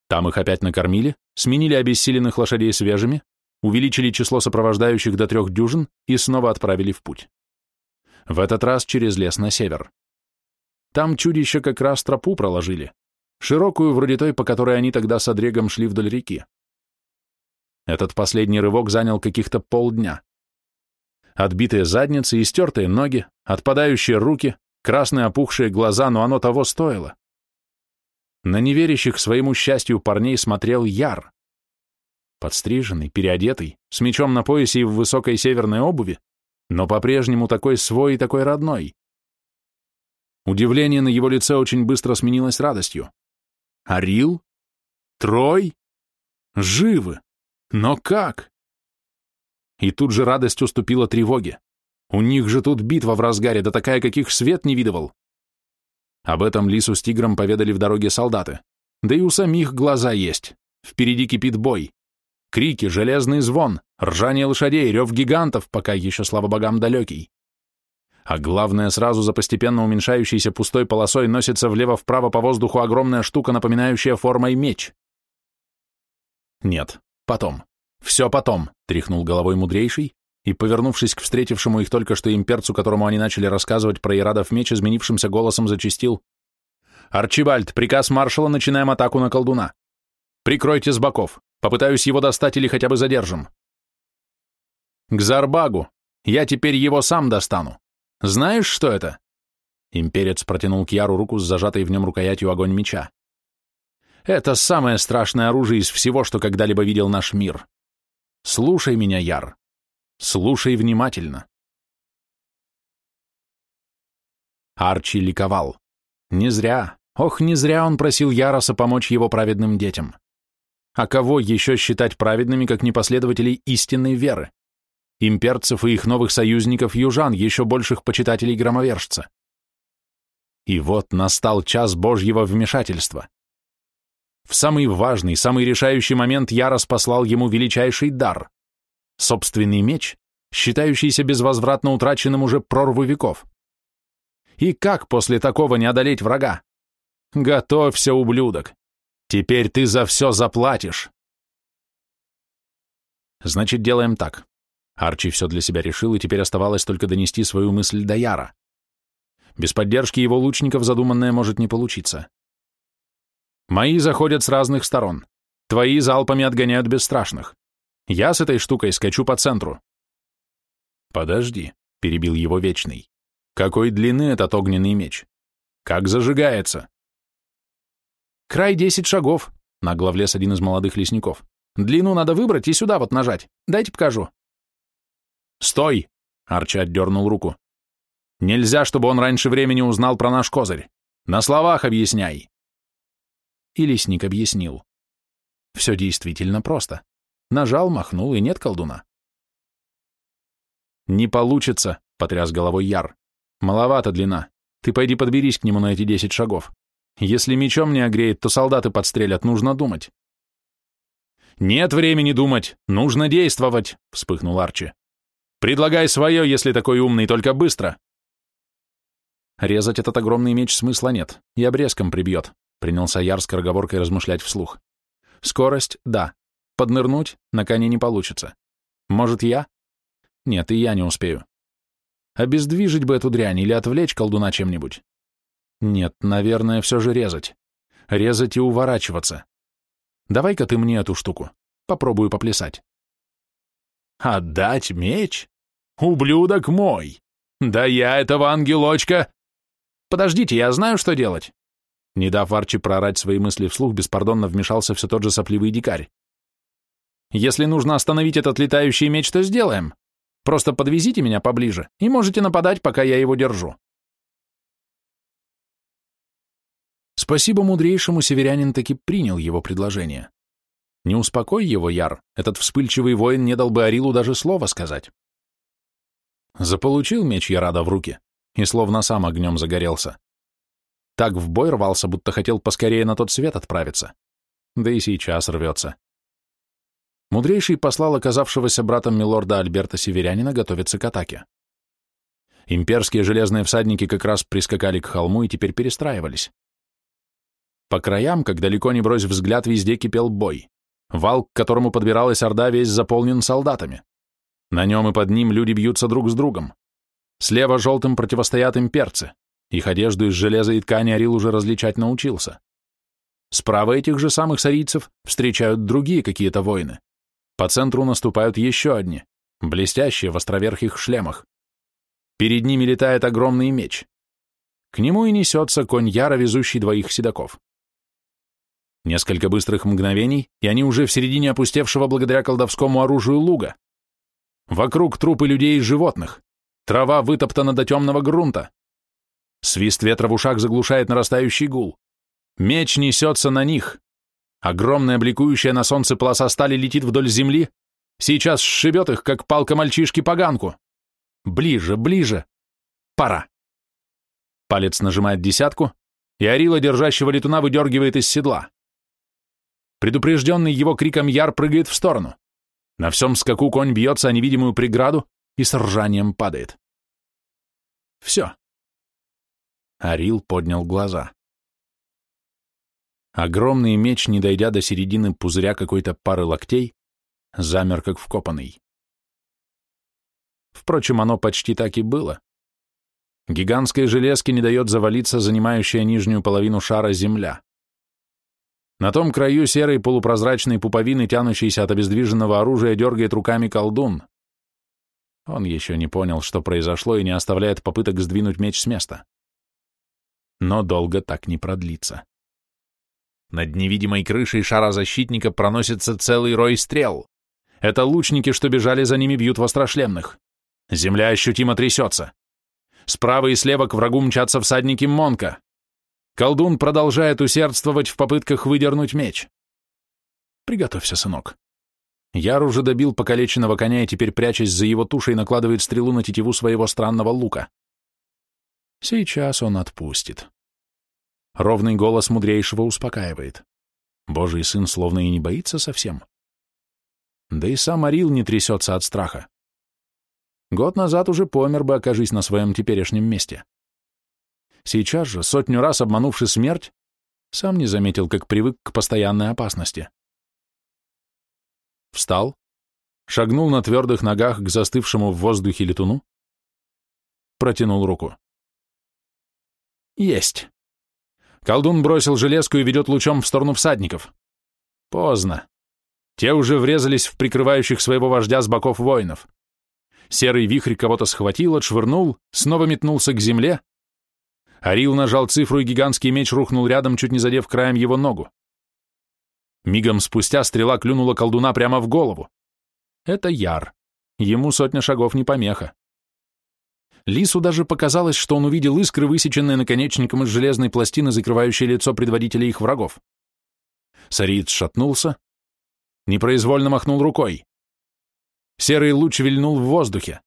Там их опять накормили, сменили обессиленных лошадей свежими, увеличили число сопровождающих до трех дюжин и снова отправили в путь. В этот раз через лес на север. Там чудища как раз тропу проложили, широкую вроде той, по которой они тогда с Одрегом шли вдоль реки. Этот последний рывок занял каких-то полдня. Отбитые задницы, истертые ноги, отпадающие руки, красные опухшие глаза, но оно того стоило. На неверящих своему счастью парней смотрел Яр. Подстриженный, переодетый, с мечом на поясе и в высокой северной обуви, но по-прежнему такой свой и такой родной. Удивление на его лице очень быстро сменилось радостью. Арил? Трой? Живы! Но как? И тут же радость уступила тревоге. У них же тут битва в разгаре, да такая, каких свет не видывал. Об этом Лису с Тигром поведали в дороге солдаты. Да и у самих глаза есть. Впереди кипит бой. Крики, железный звон, ржание лошадей, рев гигантов, пока еще, слава богам, далекий. А главное, сразу за постепенно уменьшающейся пустой полосой носится влево-вправо по воздуху огромная штука, напоминающая формой меч. Нет, потом. Все потом, тряхнул головой мудрейший и, повернувшись к встретившему их только что имперцу, которому они начали рассказывать про Ирадов меч, изменившимся голосом зачистил. «Арчибальд, приказ маршала, начинаем атаку на колдуна. Прикройте с боков. Попытаюсь его достать или хотя бы задержим». «К Зарбагу. Я теперь его сам достану. Знаешь, что это?» Имперец протянул к Яру руку с зажатой в нем рукоятью огонь меча. «Это самое страшное оружие из всего, что когда-либо видел наш мир. Слушай меня, Яр. Слушай внимательно». Арчи ликовал. Не зря, ох, не зря он просил Яроса помочь его праведным детям. А кого еще считать праведными, как непоследователей истинной веры? имперцев и их новых союзников южан, еще больших почитателей громовержца. И вот настал час Божьего вмешательства. В самый важный, самый решающий момент Ярос послал ему величайший дар — собственный меч, считающийся безвозвратно утраченным уже прорву веков. И как после такого не одолеть врага? Готовься, ублюдок. Теперь ты за все заплатишь. Значит, делаем так. Арчи все для себя решил, и теперь оставалось только донести свою мысль до Яра. Без поддержки его лучников задуманное может не получиться. Мои заходят с разных сторон. Твои залпами отгоняют бесстрашных. Я с этой штукой скачу по центру. Подожди, перебил его Вечный. Какой длины этот огненный меч? Как зажигается? Край десять шагов, нагло влез один из молодых лесников. Длину надо выбрать и сюда вот нажать. Дайте покажу. Стой! Арчи отдернул руку. Нельзя, чтобы он раньше времени узнал про наш козырь. На словах объясняй. И лесник объяснил. Все действительно просто. Нажал, махнул, и нет колдуна. «Не получится», — потряс головой Яр. «Маловато длина. Ты пойди подберись к нему на эти десять шагов. Если мечом не огреет, то солдаты подстрелят, нужно думать». «Нет времени думать, нужно действовать», — вспыхнул Арчи. «Предлагай свое, если такой умный, только быстро». Резать этот огромный меч смысла нет, и обрезком прибьет, принялся Яр скороговоркой размышлять вслух. Скорость — да. Поднырнуть на коне не получится. Может, я? Нет, и я не успею. Обездвижить бы эту дрянь или отвлечь колдуна чем-нибудь? Нет, наверное, все же резать. Резать и уворачиваться. Давай-ка ты мне эту штуку. Попробую поплясать. Отдать меч? Ублюдок мой! Да я этого ангелочка... Подождите, я знаю, что делать. Не дав Арчи прорать свои мысли вслух, беспардонно вмешался все тот же сопливый дикарь. Если нужно остановить этот летающий меч, то сделаем. Просто подвезите меня поближе, и можете нападать, пока я его держу. Спасибо мудрейшему северянин таки принял его предложение. Не успокой его, Яр, этот вспыльчивый воин не дал бы Арилу даже слова сказать. Заполучил меч Ярада в руки и словно сам огнем загорелся. Так в бой рвался, будто хотел поскорее на тот свет отправиться. Да и сейчас рвется. Мудрейший послал оказавшегося братом милорда Альберта Северянина готовиться к атаке. Имперские железные всадники как раз прискакали к холму и теперь перестраивались. По краям, как далеко не брось взгляд, везде кипел бой. Вал, к которому подбиралась Орда, весь заполнен солдатами. На нем и под ним люди бьются друг с другом. Слева желтым противостоят имперцы. Их одежду из железа и ткани Арил уже различать научился. Справа этих же самых сарийцев встречают другие какие-то воины. По центру наступают еще одни, блестящие в островерхих шлемах. Перед ними летает огромный меч. К нему и несется конь Яра, везущий двоих седаков. Несколько быстрых мгновений, и они уже в середине опустевшего благодаря колдовскому оружию луга. Вокруг трупы людей и животных. Трава вытоптана до темного грунта. Свист ветра в ушах заглушает нарастающий гул. Меч несется на них. Огромная бликующая на солнце полоса стали летит вдоль земли. Сейчас сшибет их, как палка мальчишки поганку. Ближе, ближе. Пора. Палец нажимает десятку, и Арила, держащего летуна, выдергивает из седла. Предупрежденный его криком Яр прыгает в сторону. На всем скаку конь бьется о невидимую преграду и с ржанием падает. Все. Арил поднял глаза. Огромный меч, не дойдя до середины пузыря какой-то пары локтей, замер как вкопанный. Впрочем, оно почти так и было. Гигантской железке не дает завалиться занимающая нижнюю половину шара земля. На том краю серой полупрозрачной пуповины, тянущейся от обездвиженного оружия, дергает руками колдун. Он еще не понял, что произошло, и не оставляет попыток сдвинуть меч с места но долго так не продлится. Над невидимой крышей шара защитника проносится целый рой стрел. Это лучники, что бежали за ними, бьют вострошлемных. Земля ощутимо трясется. Справа и слева к врагу мчатся всадники Монка. Колдун продолжает усердствовать в попытках выдернуть меч. Приготовься, сынок. Яр уже добил покалеченного коня и теперь, прячась за его тушей, накладывает стрелу на тетиву своего странного лука. Сейчас он отпустит. Ровный голос мудрейшего успокаивает. Божий сын словно и не боится совсем. Да и сам Арил не трясется от страха. Год назад уже помер бы, окажись на своем теперешнем месте. Сейчас же, сотню раз обманувши смерть, сам не заметил, как привык к постоянной опасности. Встал, шагнул на твердых ногах к застывшему в воздухе летуну, протянул руку. Есть. Колдун бросил железку и ведет лучом в сторону всадников. Поздно. Те уже врезались в прикрывающих своего вождя с боков воинов. Серый вихрь кого-то схватил, отшвырнул, снова метнулся к земле. Арил нажал цифру, и гигантский меч рухнул рядом, чуть не задев краем его ногу. Мигом спустя стрела клюнула колдуна прямо в голову. Это Яр. Ему сотня шагов не помеха. Лису даже показалось, что он увидел искры, высеченные наконечником из железной пластины, закрывающей лицо предводителя их врагов. Сариец шатнулся, непроизвольно махнул рукой. Серый луч вильнул в воздухе.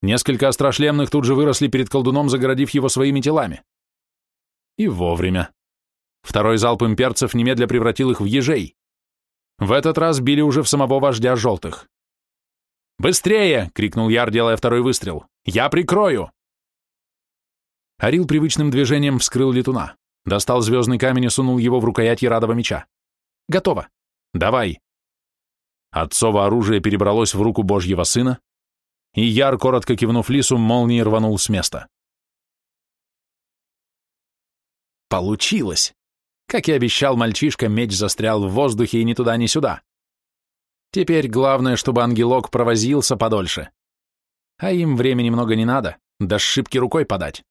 Несколько острошлемных тут же выросли перед колдуном, загородив его своими телами. И вовремя. Второй залп имперцев немедля превратил их в ежей. В этот раз били уже в самого вождя желтых. «Быстрее!» — крикнул Яр, делая второй выстрел. «Я прикрою!» Арил привычным движением вскрыл летуна, достал звездный камень и сунул его в рукоять Ярадова меча. «Готово! Давай!» Отцово оружие перебралось в руку Божьего сына, и Яр, коротко кивнув лису, молнией рванул с места. Получилось! Как и обещал мальчишка, меч застрял в воздухе и ни туда, ни сюда. Теперь главное, чтобы ангелок провозился подольше. А им времени много не надо, до шибки рукой подать.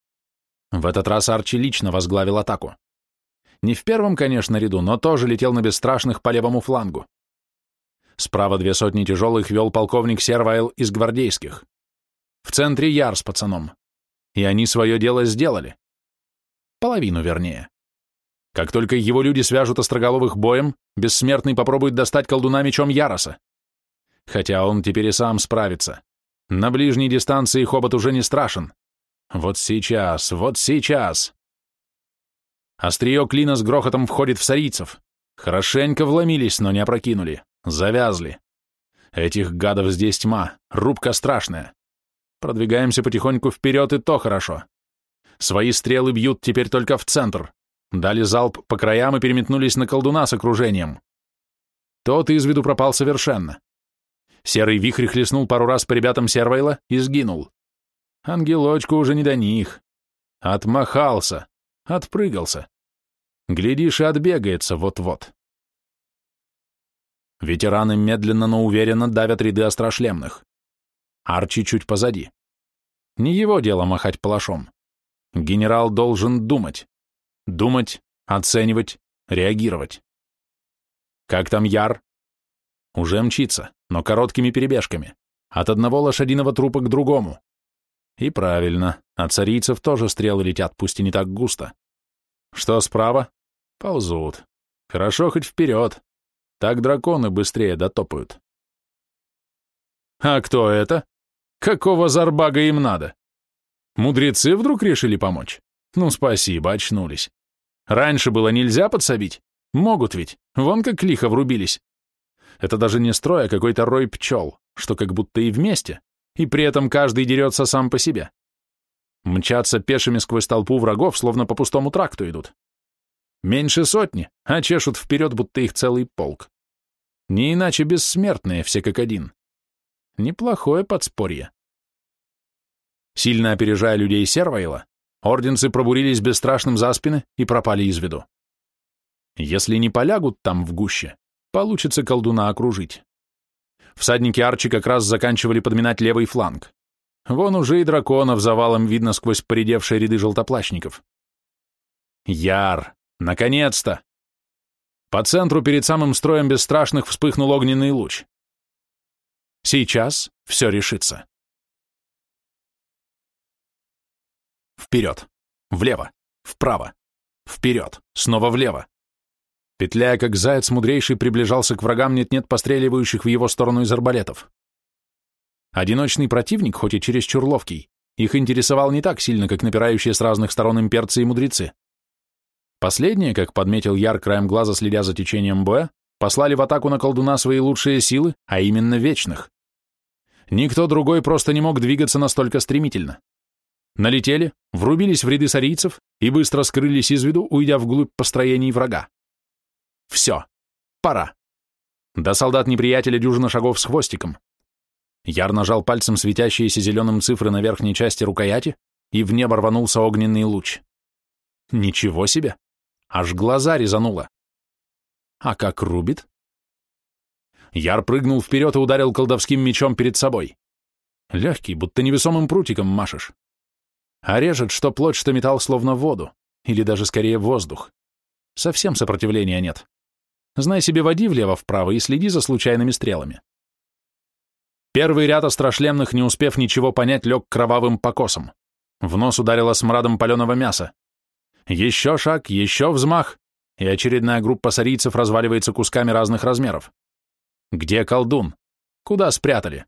В этот раз Арчи лично возглавил атаку. Не в первом, конечно, ряду, но тоже летел на бесстрашных по левому флангу. Справа две сотни тяжелых вел полковник Сервайл из гвардейских. В центре Яр с пацаном. И они свое дело сделали. Половину, вернее. Как только его люди свяжут остроголовых боем, бессмертный попробует достать колдуна мечом Яроса. Хотя он теперь и сам справится. На ближней дистанции хобот уже не страшен. Вот сейчас, вот сейчас. Острие клина с грохотом входит в сарийцев. Хорошенько вломились, но не опрокинули. Завязли. Этих гадов здесь тьма, рубка страшная. Продвигаемся потихоньку вперед, и то хорошо. Свои стрелы бьют теперь только в центр. Дали залп по краям и переметнулись на колдуна с окружением. Тот из виду пропал совершенно. Серый вихрь хлестнул пару раз по ребятам Сервейла и сгинул. Ангелочку уже не до них. Отмахался, отпрыгался. Глядишь, и отбегается вот-вот. Ветераны медленно, но уверенно давят ряды острошлемных. Арчи чуть позади. Не его дело махать палашом. Генерал должен думать. Думать, оценивать, реагировать. Как там Яр? Уже мчится, но короткими перебежками. От одного лошадиного трупа к другому. И правильно, от царийцев тоже стрелы летят, пусть и не так густо. Что справа? Ползут. Хорошо хоть вперед. Так драконы быстрее дотопают. А кто это? Какого зарбага им надо? Мудрецы вдруг решили помочь? Ну, спасибо, очнулись. Раньше было нельзя подсобить? Могут ведь, вон как лихо врубились. Это даже не строй, а какой-то рой пчел, что как будто и вместе, и при этом каждый дерется сам по себе. Мчатся пешими сквозь толпу врагов, словно по пустому тракту идут. Меньше сотни, а чешут вперед, будто их целый полк. Не иначе бессмертные, все как один. Неплохое подспорье. Сильно опережая людей Сервайла, Орденцы пробурились бесстрашным за спины и пропали из виду. Если не полягут там в гуще, получится колдуна окружить. Всадники Арчи как раз заканчивали подминать левый фланг. Вон уже и драконов завалом видно сквозь поредевшие ряды желтоплащников. Яр! Наконец-то! По центру перед самым строем бесстрашных вспыхнул огненный луч. Сейчас все решится. Вперед. Влево. Вправо. Вперед. Снова влево. Петляя, как заяц, мудрейший приближался к врагам нет-нет постреливающих в его сторону из арбалетов. Одиночный противник, хоть и чересчур ловкий, их интересовал не так сильно, как напирающие с разных сторон имперцы и мудрецы. Последние, как подметил Яр краем глаза, следя за течением боя, послали в атаку на колдуна свои лучшие силы, а именно вечных. Никто другой просто не мог двигаться настолько стремительно. Налетели, врубились в ряды сарийцев и быстро скрылись из виду, уйдя вглубь построений врага. Все, пора. До солдат неприятеля дюжина шагов с хвостиком. Яр нажал пальцем светящиеся зеленым цифры на верхней части рукояти, и в небо рванулся огненный луч. Ничего себе! Аж глаза резануло. А как рубит? Яр прыгнул вперед и ударил колдовским мечом перед собой. Легкий, будто невесомым прутиком машешь. А режет что плоть, что металл, словно воду, или даже скорее воздух. Совсем сопротивления нет. Знай себе, води влево-вправо и следи за случайными стрелами. Первый ряд острошлемных, не успев ничего понять, лег кровавым покосом. В нос ударило смрадом паленого мяса. Еще шаг, еще взмах, и очередная группа сарийцев разваливается кусками разных размеров. Где колдун? Куда спрятали?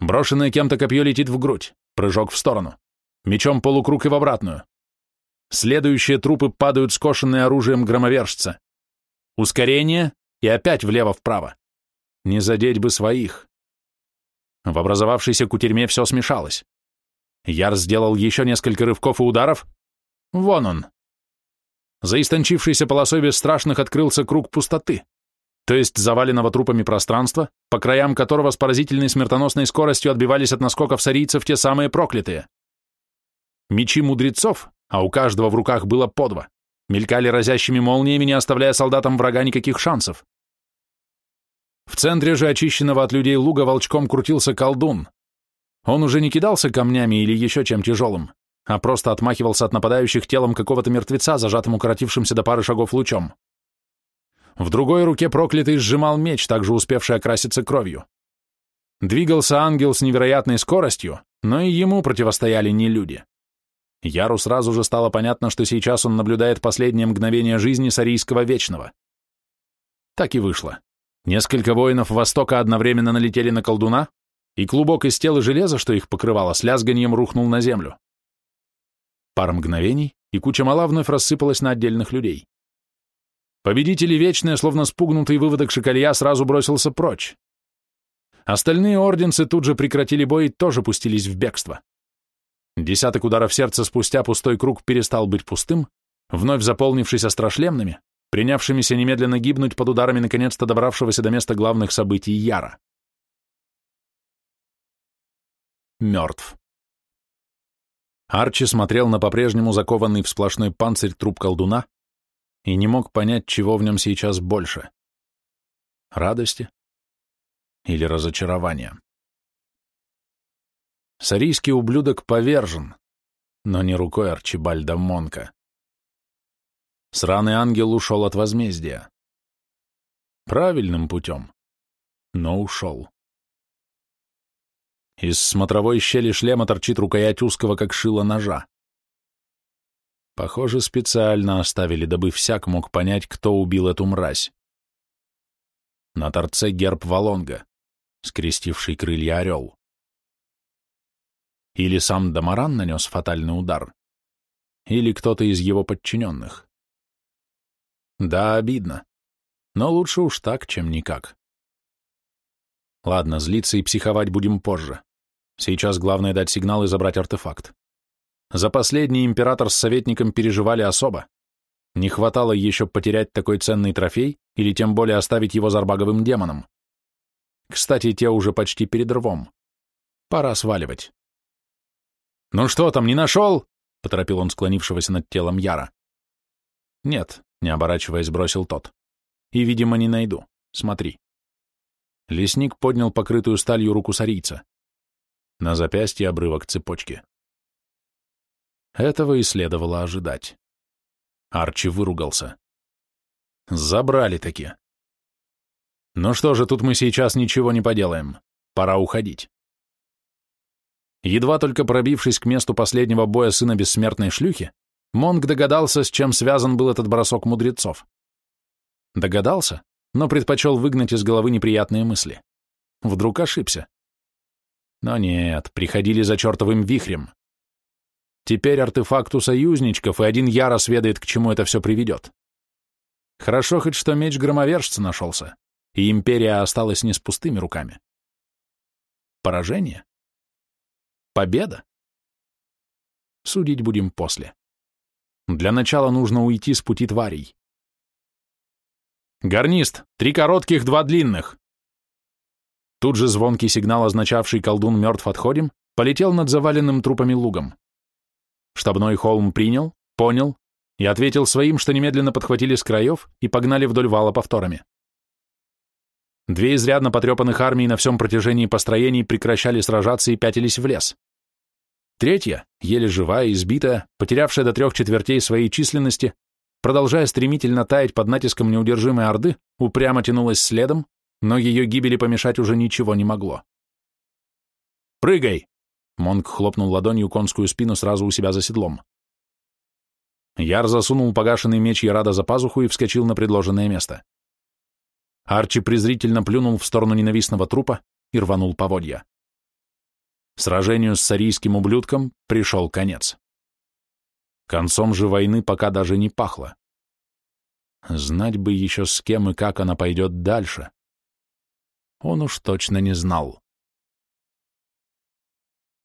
Брошенное кем-то копье летит в грудь, прыжок в сторону. Мечом полукруг и в обратную. Следующие трупы падают скошенные оружием громовержца. Ускорение и опять влево-вправо. Не задеть бы своих. В образовавшейся кутерьме все смешалось. Яр сделал еще несколько рывков и ударов. Вон он. За истончившейся полосой бесстрашных открылся круг пустоты, то есть заваленного трупами пространства, по краям которого с поразительной смертоносной скоростью отбивались от наскоков сарийцев те самые проклятые. Мечи мудрецов, а у каждого в руках было по два, мелькали разящими молниями, не оставляя солдатам врага никаких шансов. В центре же очищенного от людей луга волчком крутился колдун. Он уже не кидался камнями или еще чем тяжелым, а просто отмахивался от нападающих телом какого-то мертвеца, зажатым укоротившимся до пары шагов лучом. В другой руке проклятый сжимал меч, также успевший окраситься кровью. Двигался ангел с невероятной скоростью, но и ему противостояли не люди. Яру сразу же стало понятно, что сейчас он наблюдает последнее мгновение жизни Сарийского Вечного. Так и вышло. Несколько воинов Востока одновременно налетели на колдуна, и клубок из тела железа, что их покрывало, с лязганьем рухнул на землю. Пара мгновений, и куча мала вновь рассыпалась на отдельных людей. Победители Вечные, словно спугнутый выводок шикалья, сразу бросился прочь. Остальные орденцы тут же прекратили бой и тоже пустились в бегство. Десяток ударов сердца спустя пустой круг перестал быть пустым, вновь заполнившись острошлемными, принявшимися немедленно гибнуть под ударами наконец-то добравшегося до места главных событий Яра. Мертв. Арчи смотрел на по-прежнему закованный в сплошной панцирь труп колдуна и не мог понять, чего в нем сейчас больше — радости или разочарования. Сарийский ублюдок повержен, но не рукой Арчибальда Монка. Сраный ангел ушел от возмездия. Правильным путем, но ушел. Из смотровой щели шлема торчит рукоять узкого, как шило ножа. Похоже, специально оставили, дабы всяк мог понять, кто убил эту мразь. На торце герб Валонга, скрестивший крылья орел. Или сам Дамаран нанес фатальный удар, или кто-то из его подчиненных. Да, обидно, но лучше уж так, чем никак. Ладно, злиться и психовать будем позже. Сейчас главное дать сигнал и забрать артефакт. За последний император с советником переживали особо. Не хватало еще потерять такой ценный трофей или тем более оставить его зарбаговым демоном. Кстати, те уже почти перед рвом. Пора сваливать. «Ну что там, не нашел?» — поторопил он склонившегося над телом Яра. «Нет», — не оборачиваясь, бросил тот. «И, видимо, не найду. Смотри». Лесник поднял покрытую сталью руку сарийца. На запястье обрывок цепочки. Этого и следовало ожидать. Арчи выругался. Забрали-таки. Ну что же, тут мы сейчас ничего не поделаем. Пора уходить. Едва только пробившись к месту последнего боя сына бессмертной шлюхи, Монг догадался, с чем связан был этот бросок мудрецов. Догадался, но предпочел выгнать из головы неприятные мысли. Вдруг ошибся. Но нет, приходили за чертовым вихрем. Теперь артефакт у союзничков, и один Ярос ведает, к чему это все приведет. Хорошо хоть, что меч громовержца нашелся, и империя осталась не с пустыми руками. Поражение? Победа? Судить будем после. Для начала нужно уйти с пути тварей. Гарнист, три коротких, два длинных!» Тут же звонкий сигнал, означавший колдун мертв отходим, полетел над заваленным трупами лугом. Штабной холм принял, понял и ответил своим, что немедленно подхватили с краев и погнали вдоль вала повторами. Две изрядно потрепанных армии на всем протяжении построений прекращали сражаться и пятились в лес. Третья, еле живая, избитая, потерявшая до трех четвертей своей численности, продолжая стремительно таять под натиском неудержимой орды, упрямо тянулась следом, но ее гибели помешать уже ничего не могло. «Прыгай!» — Монк хлопнул ладонью конскую спину сразу у себя за седлом. Яр засунул погашенный меч Ярада за пазуху и вскочил на предложенное место. Арчи презрительно плюнул в сторону ненавистного трупа и рванул поводья. Сражению с сарийским ублюдком пришел конец. Концом же войны пока даже не пахло. Знать бы еще с кем и как она пойдет дальше. Он уж точно не знал.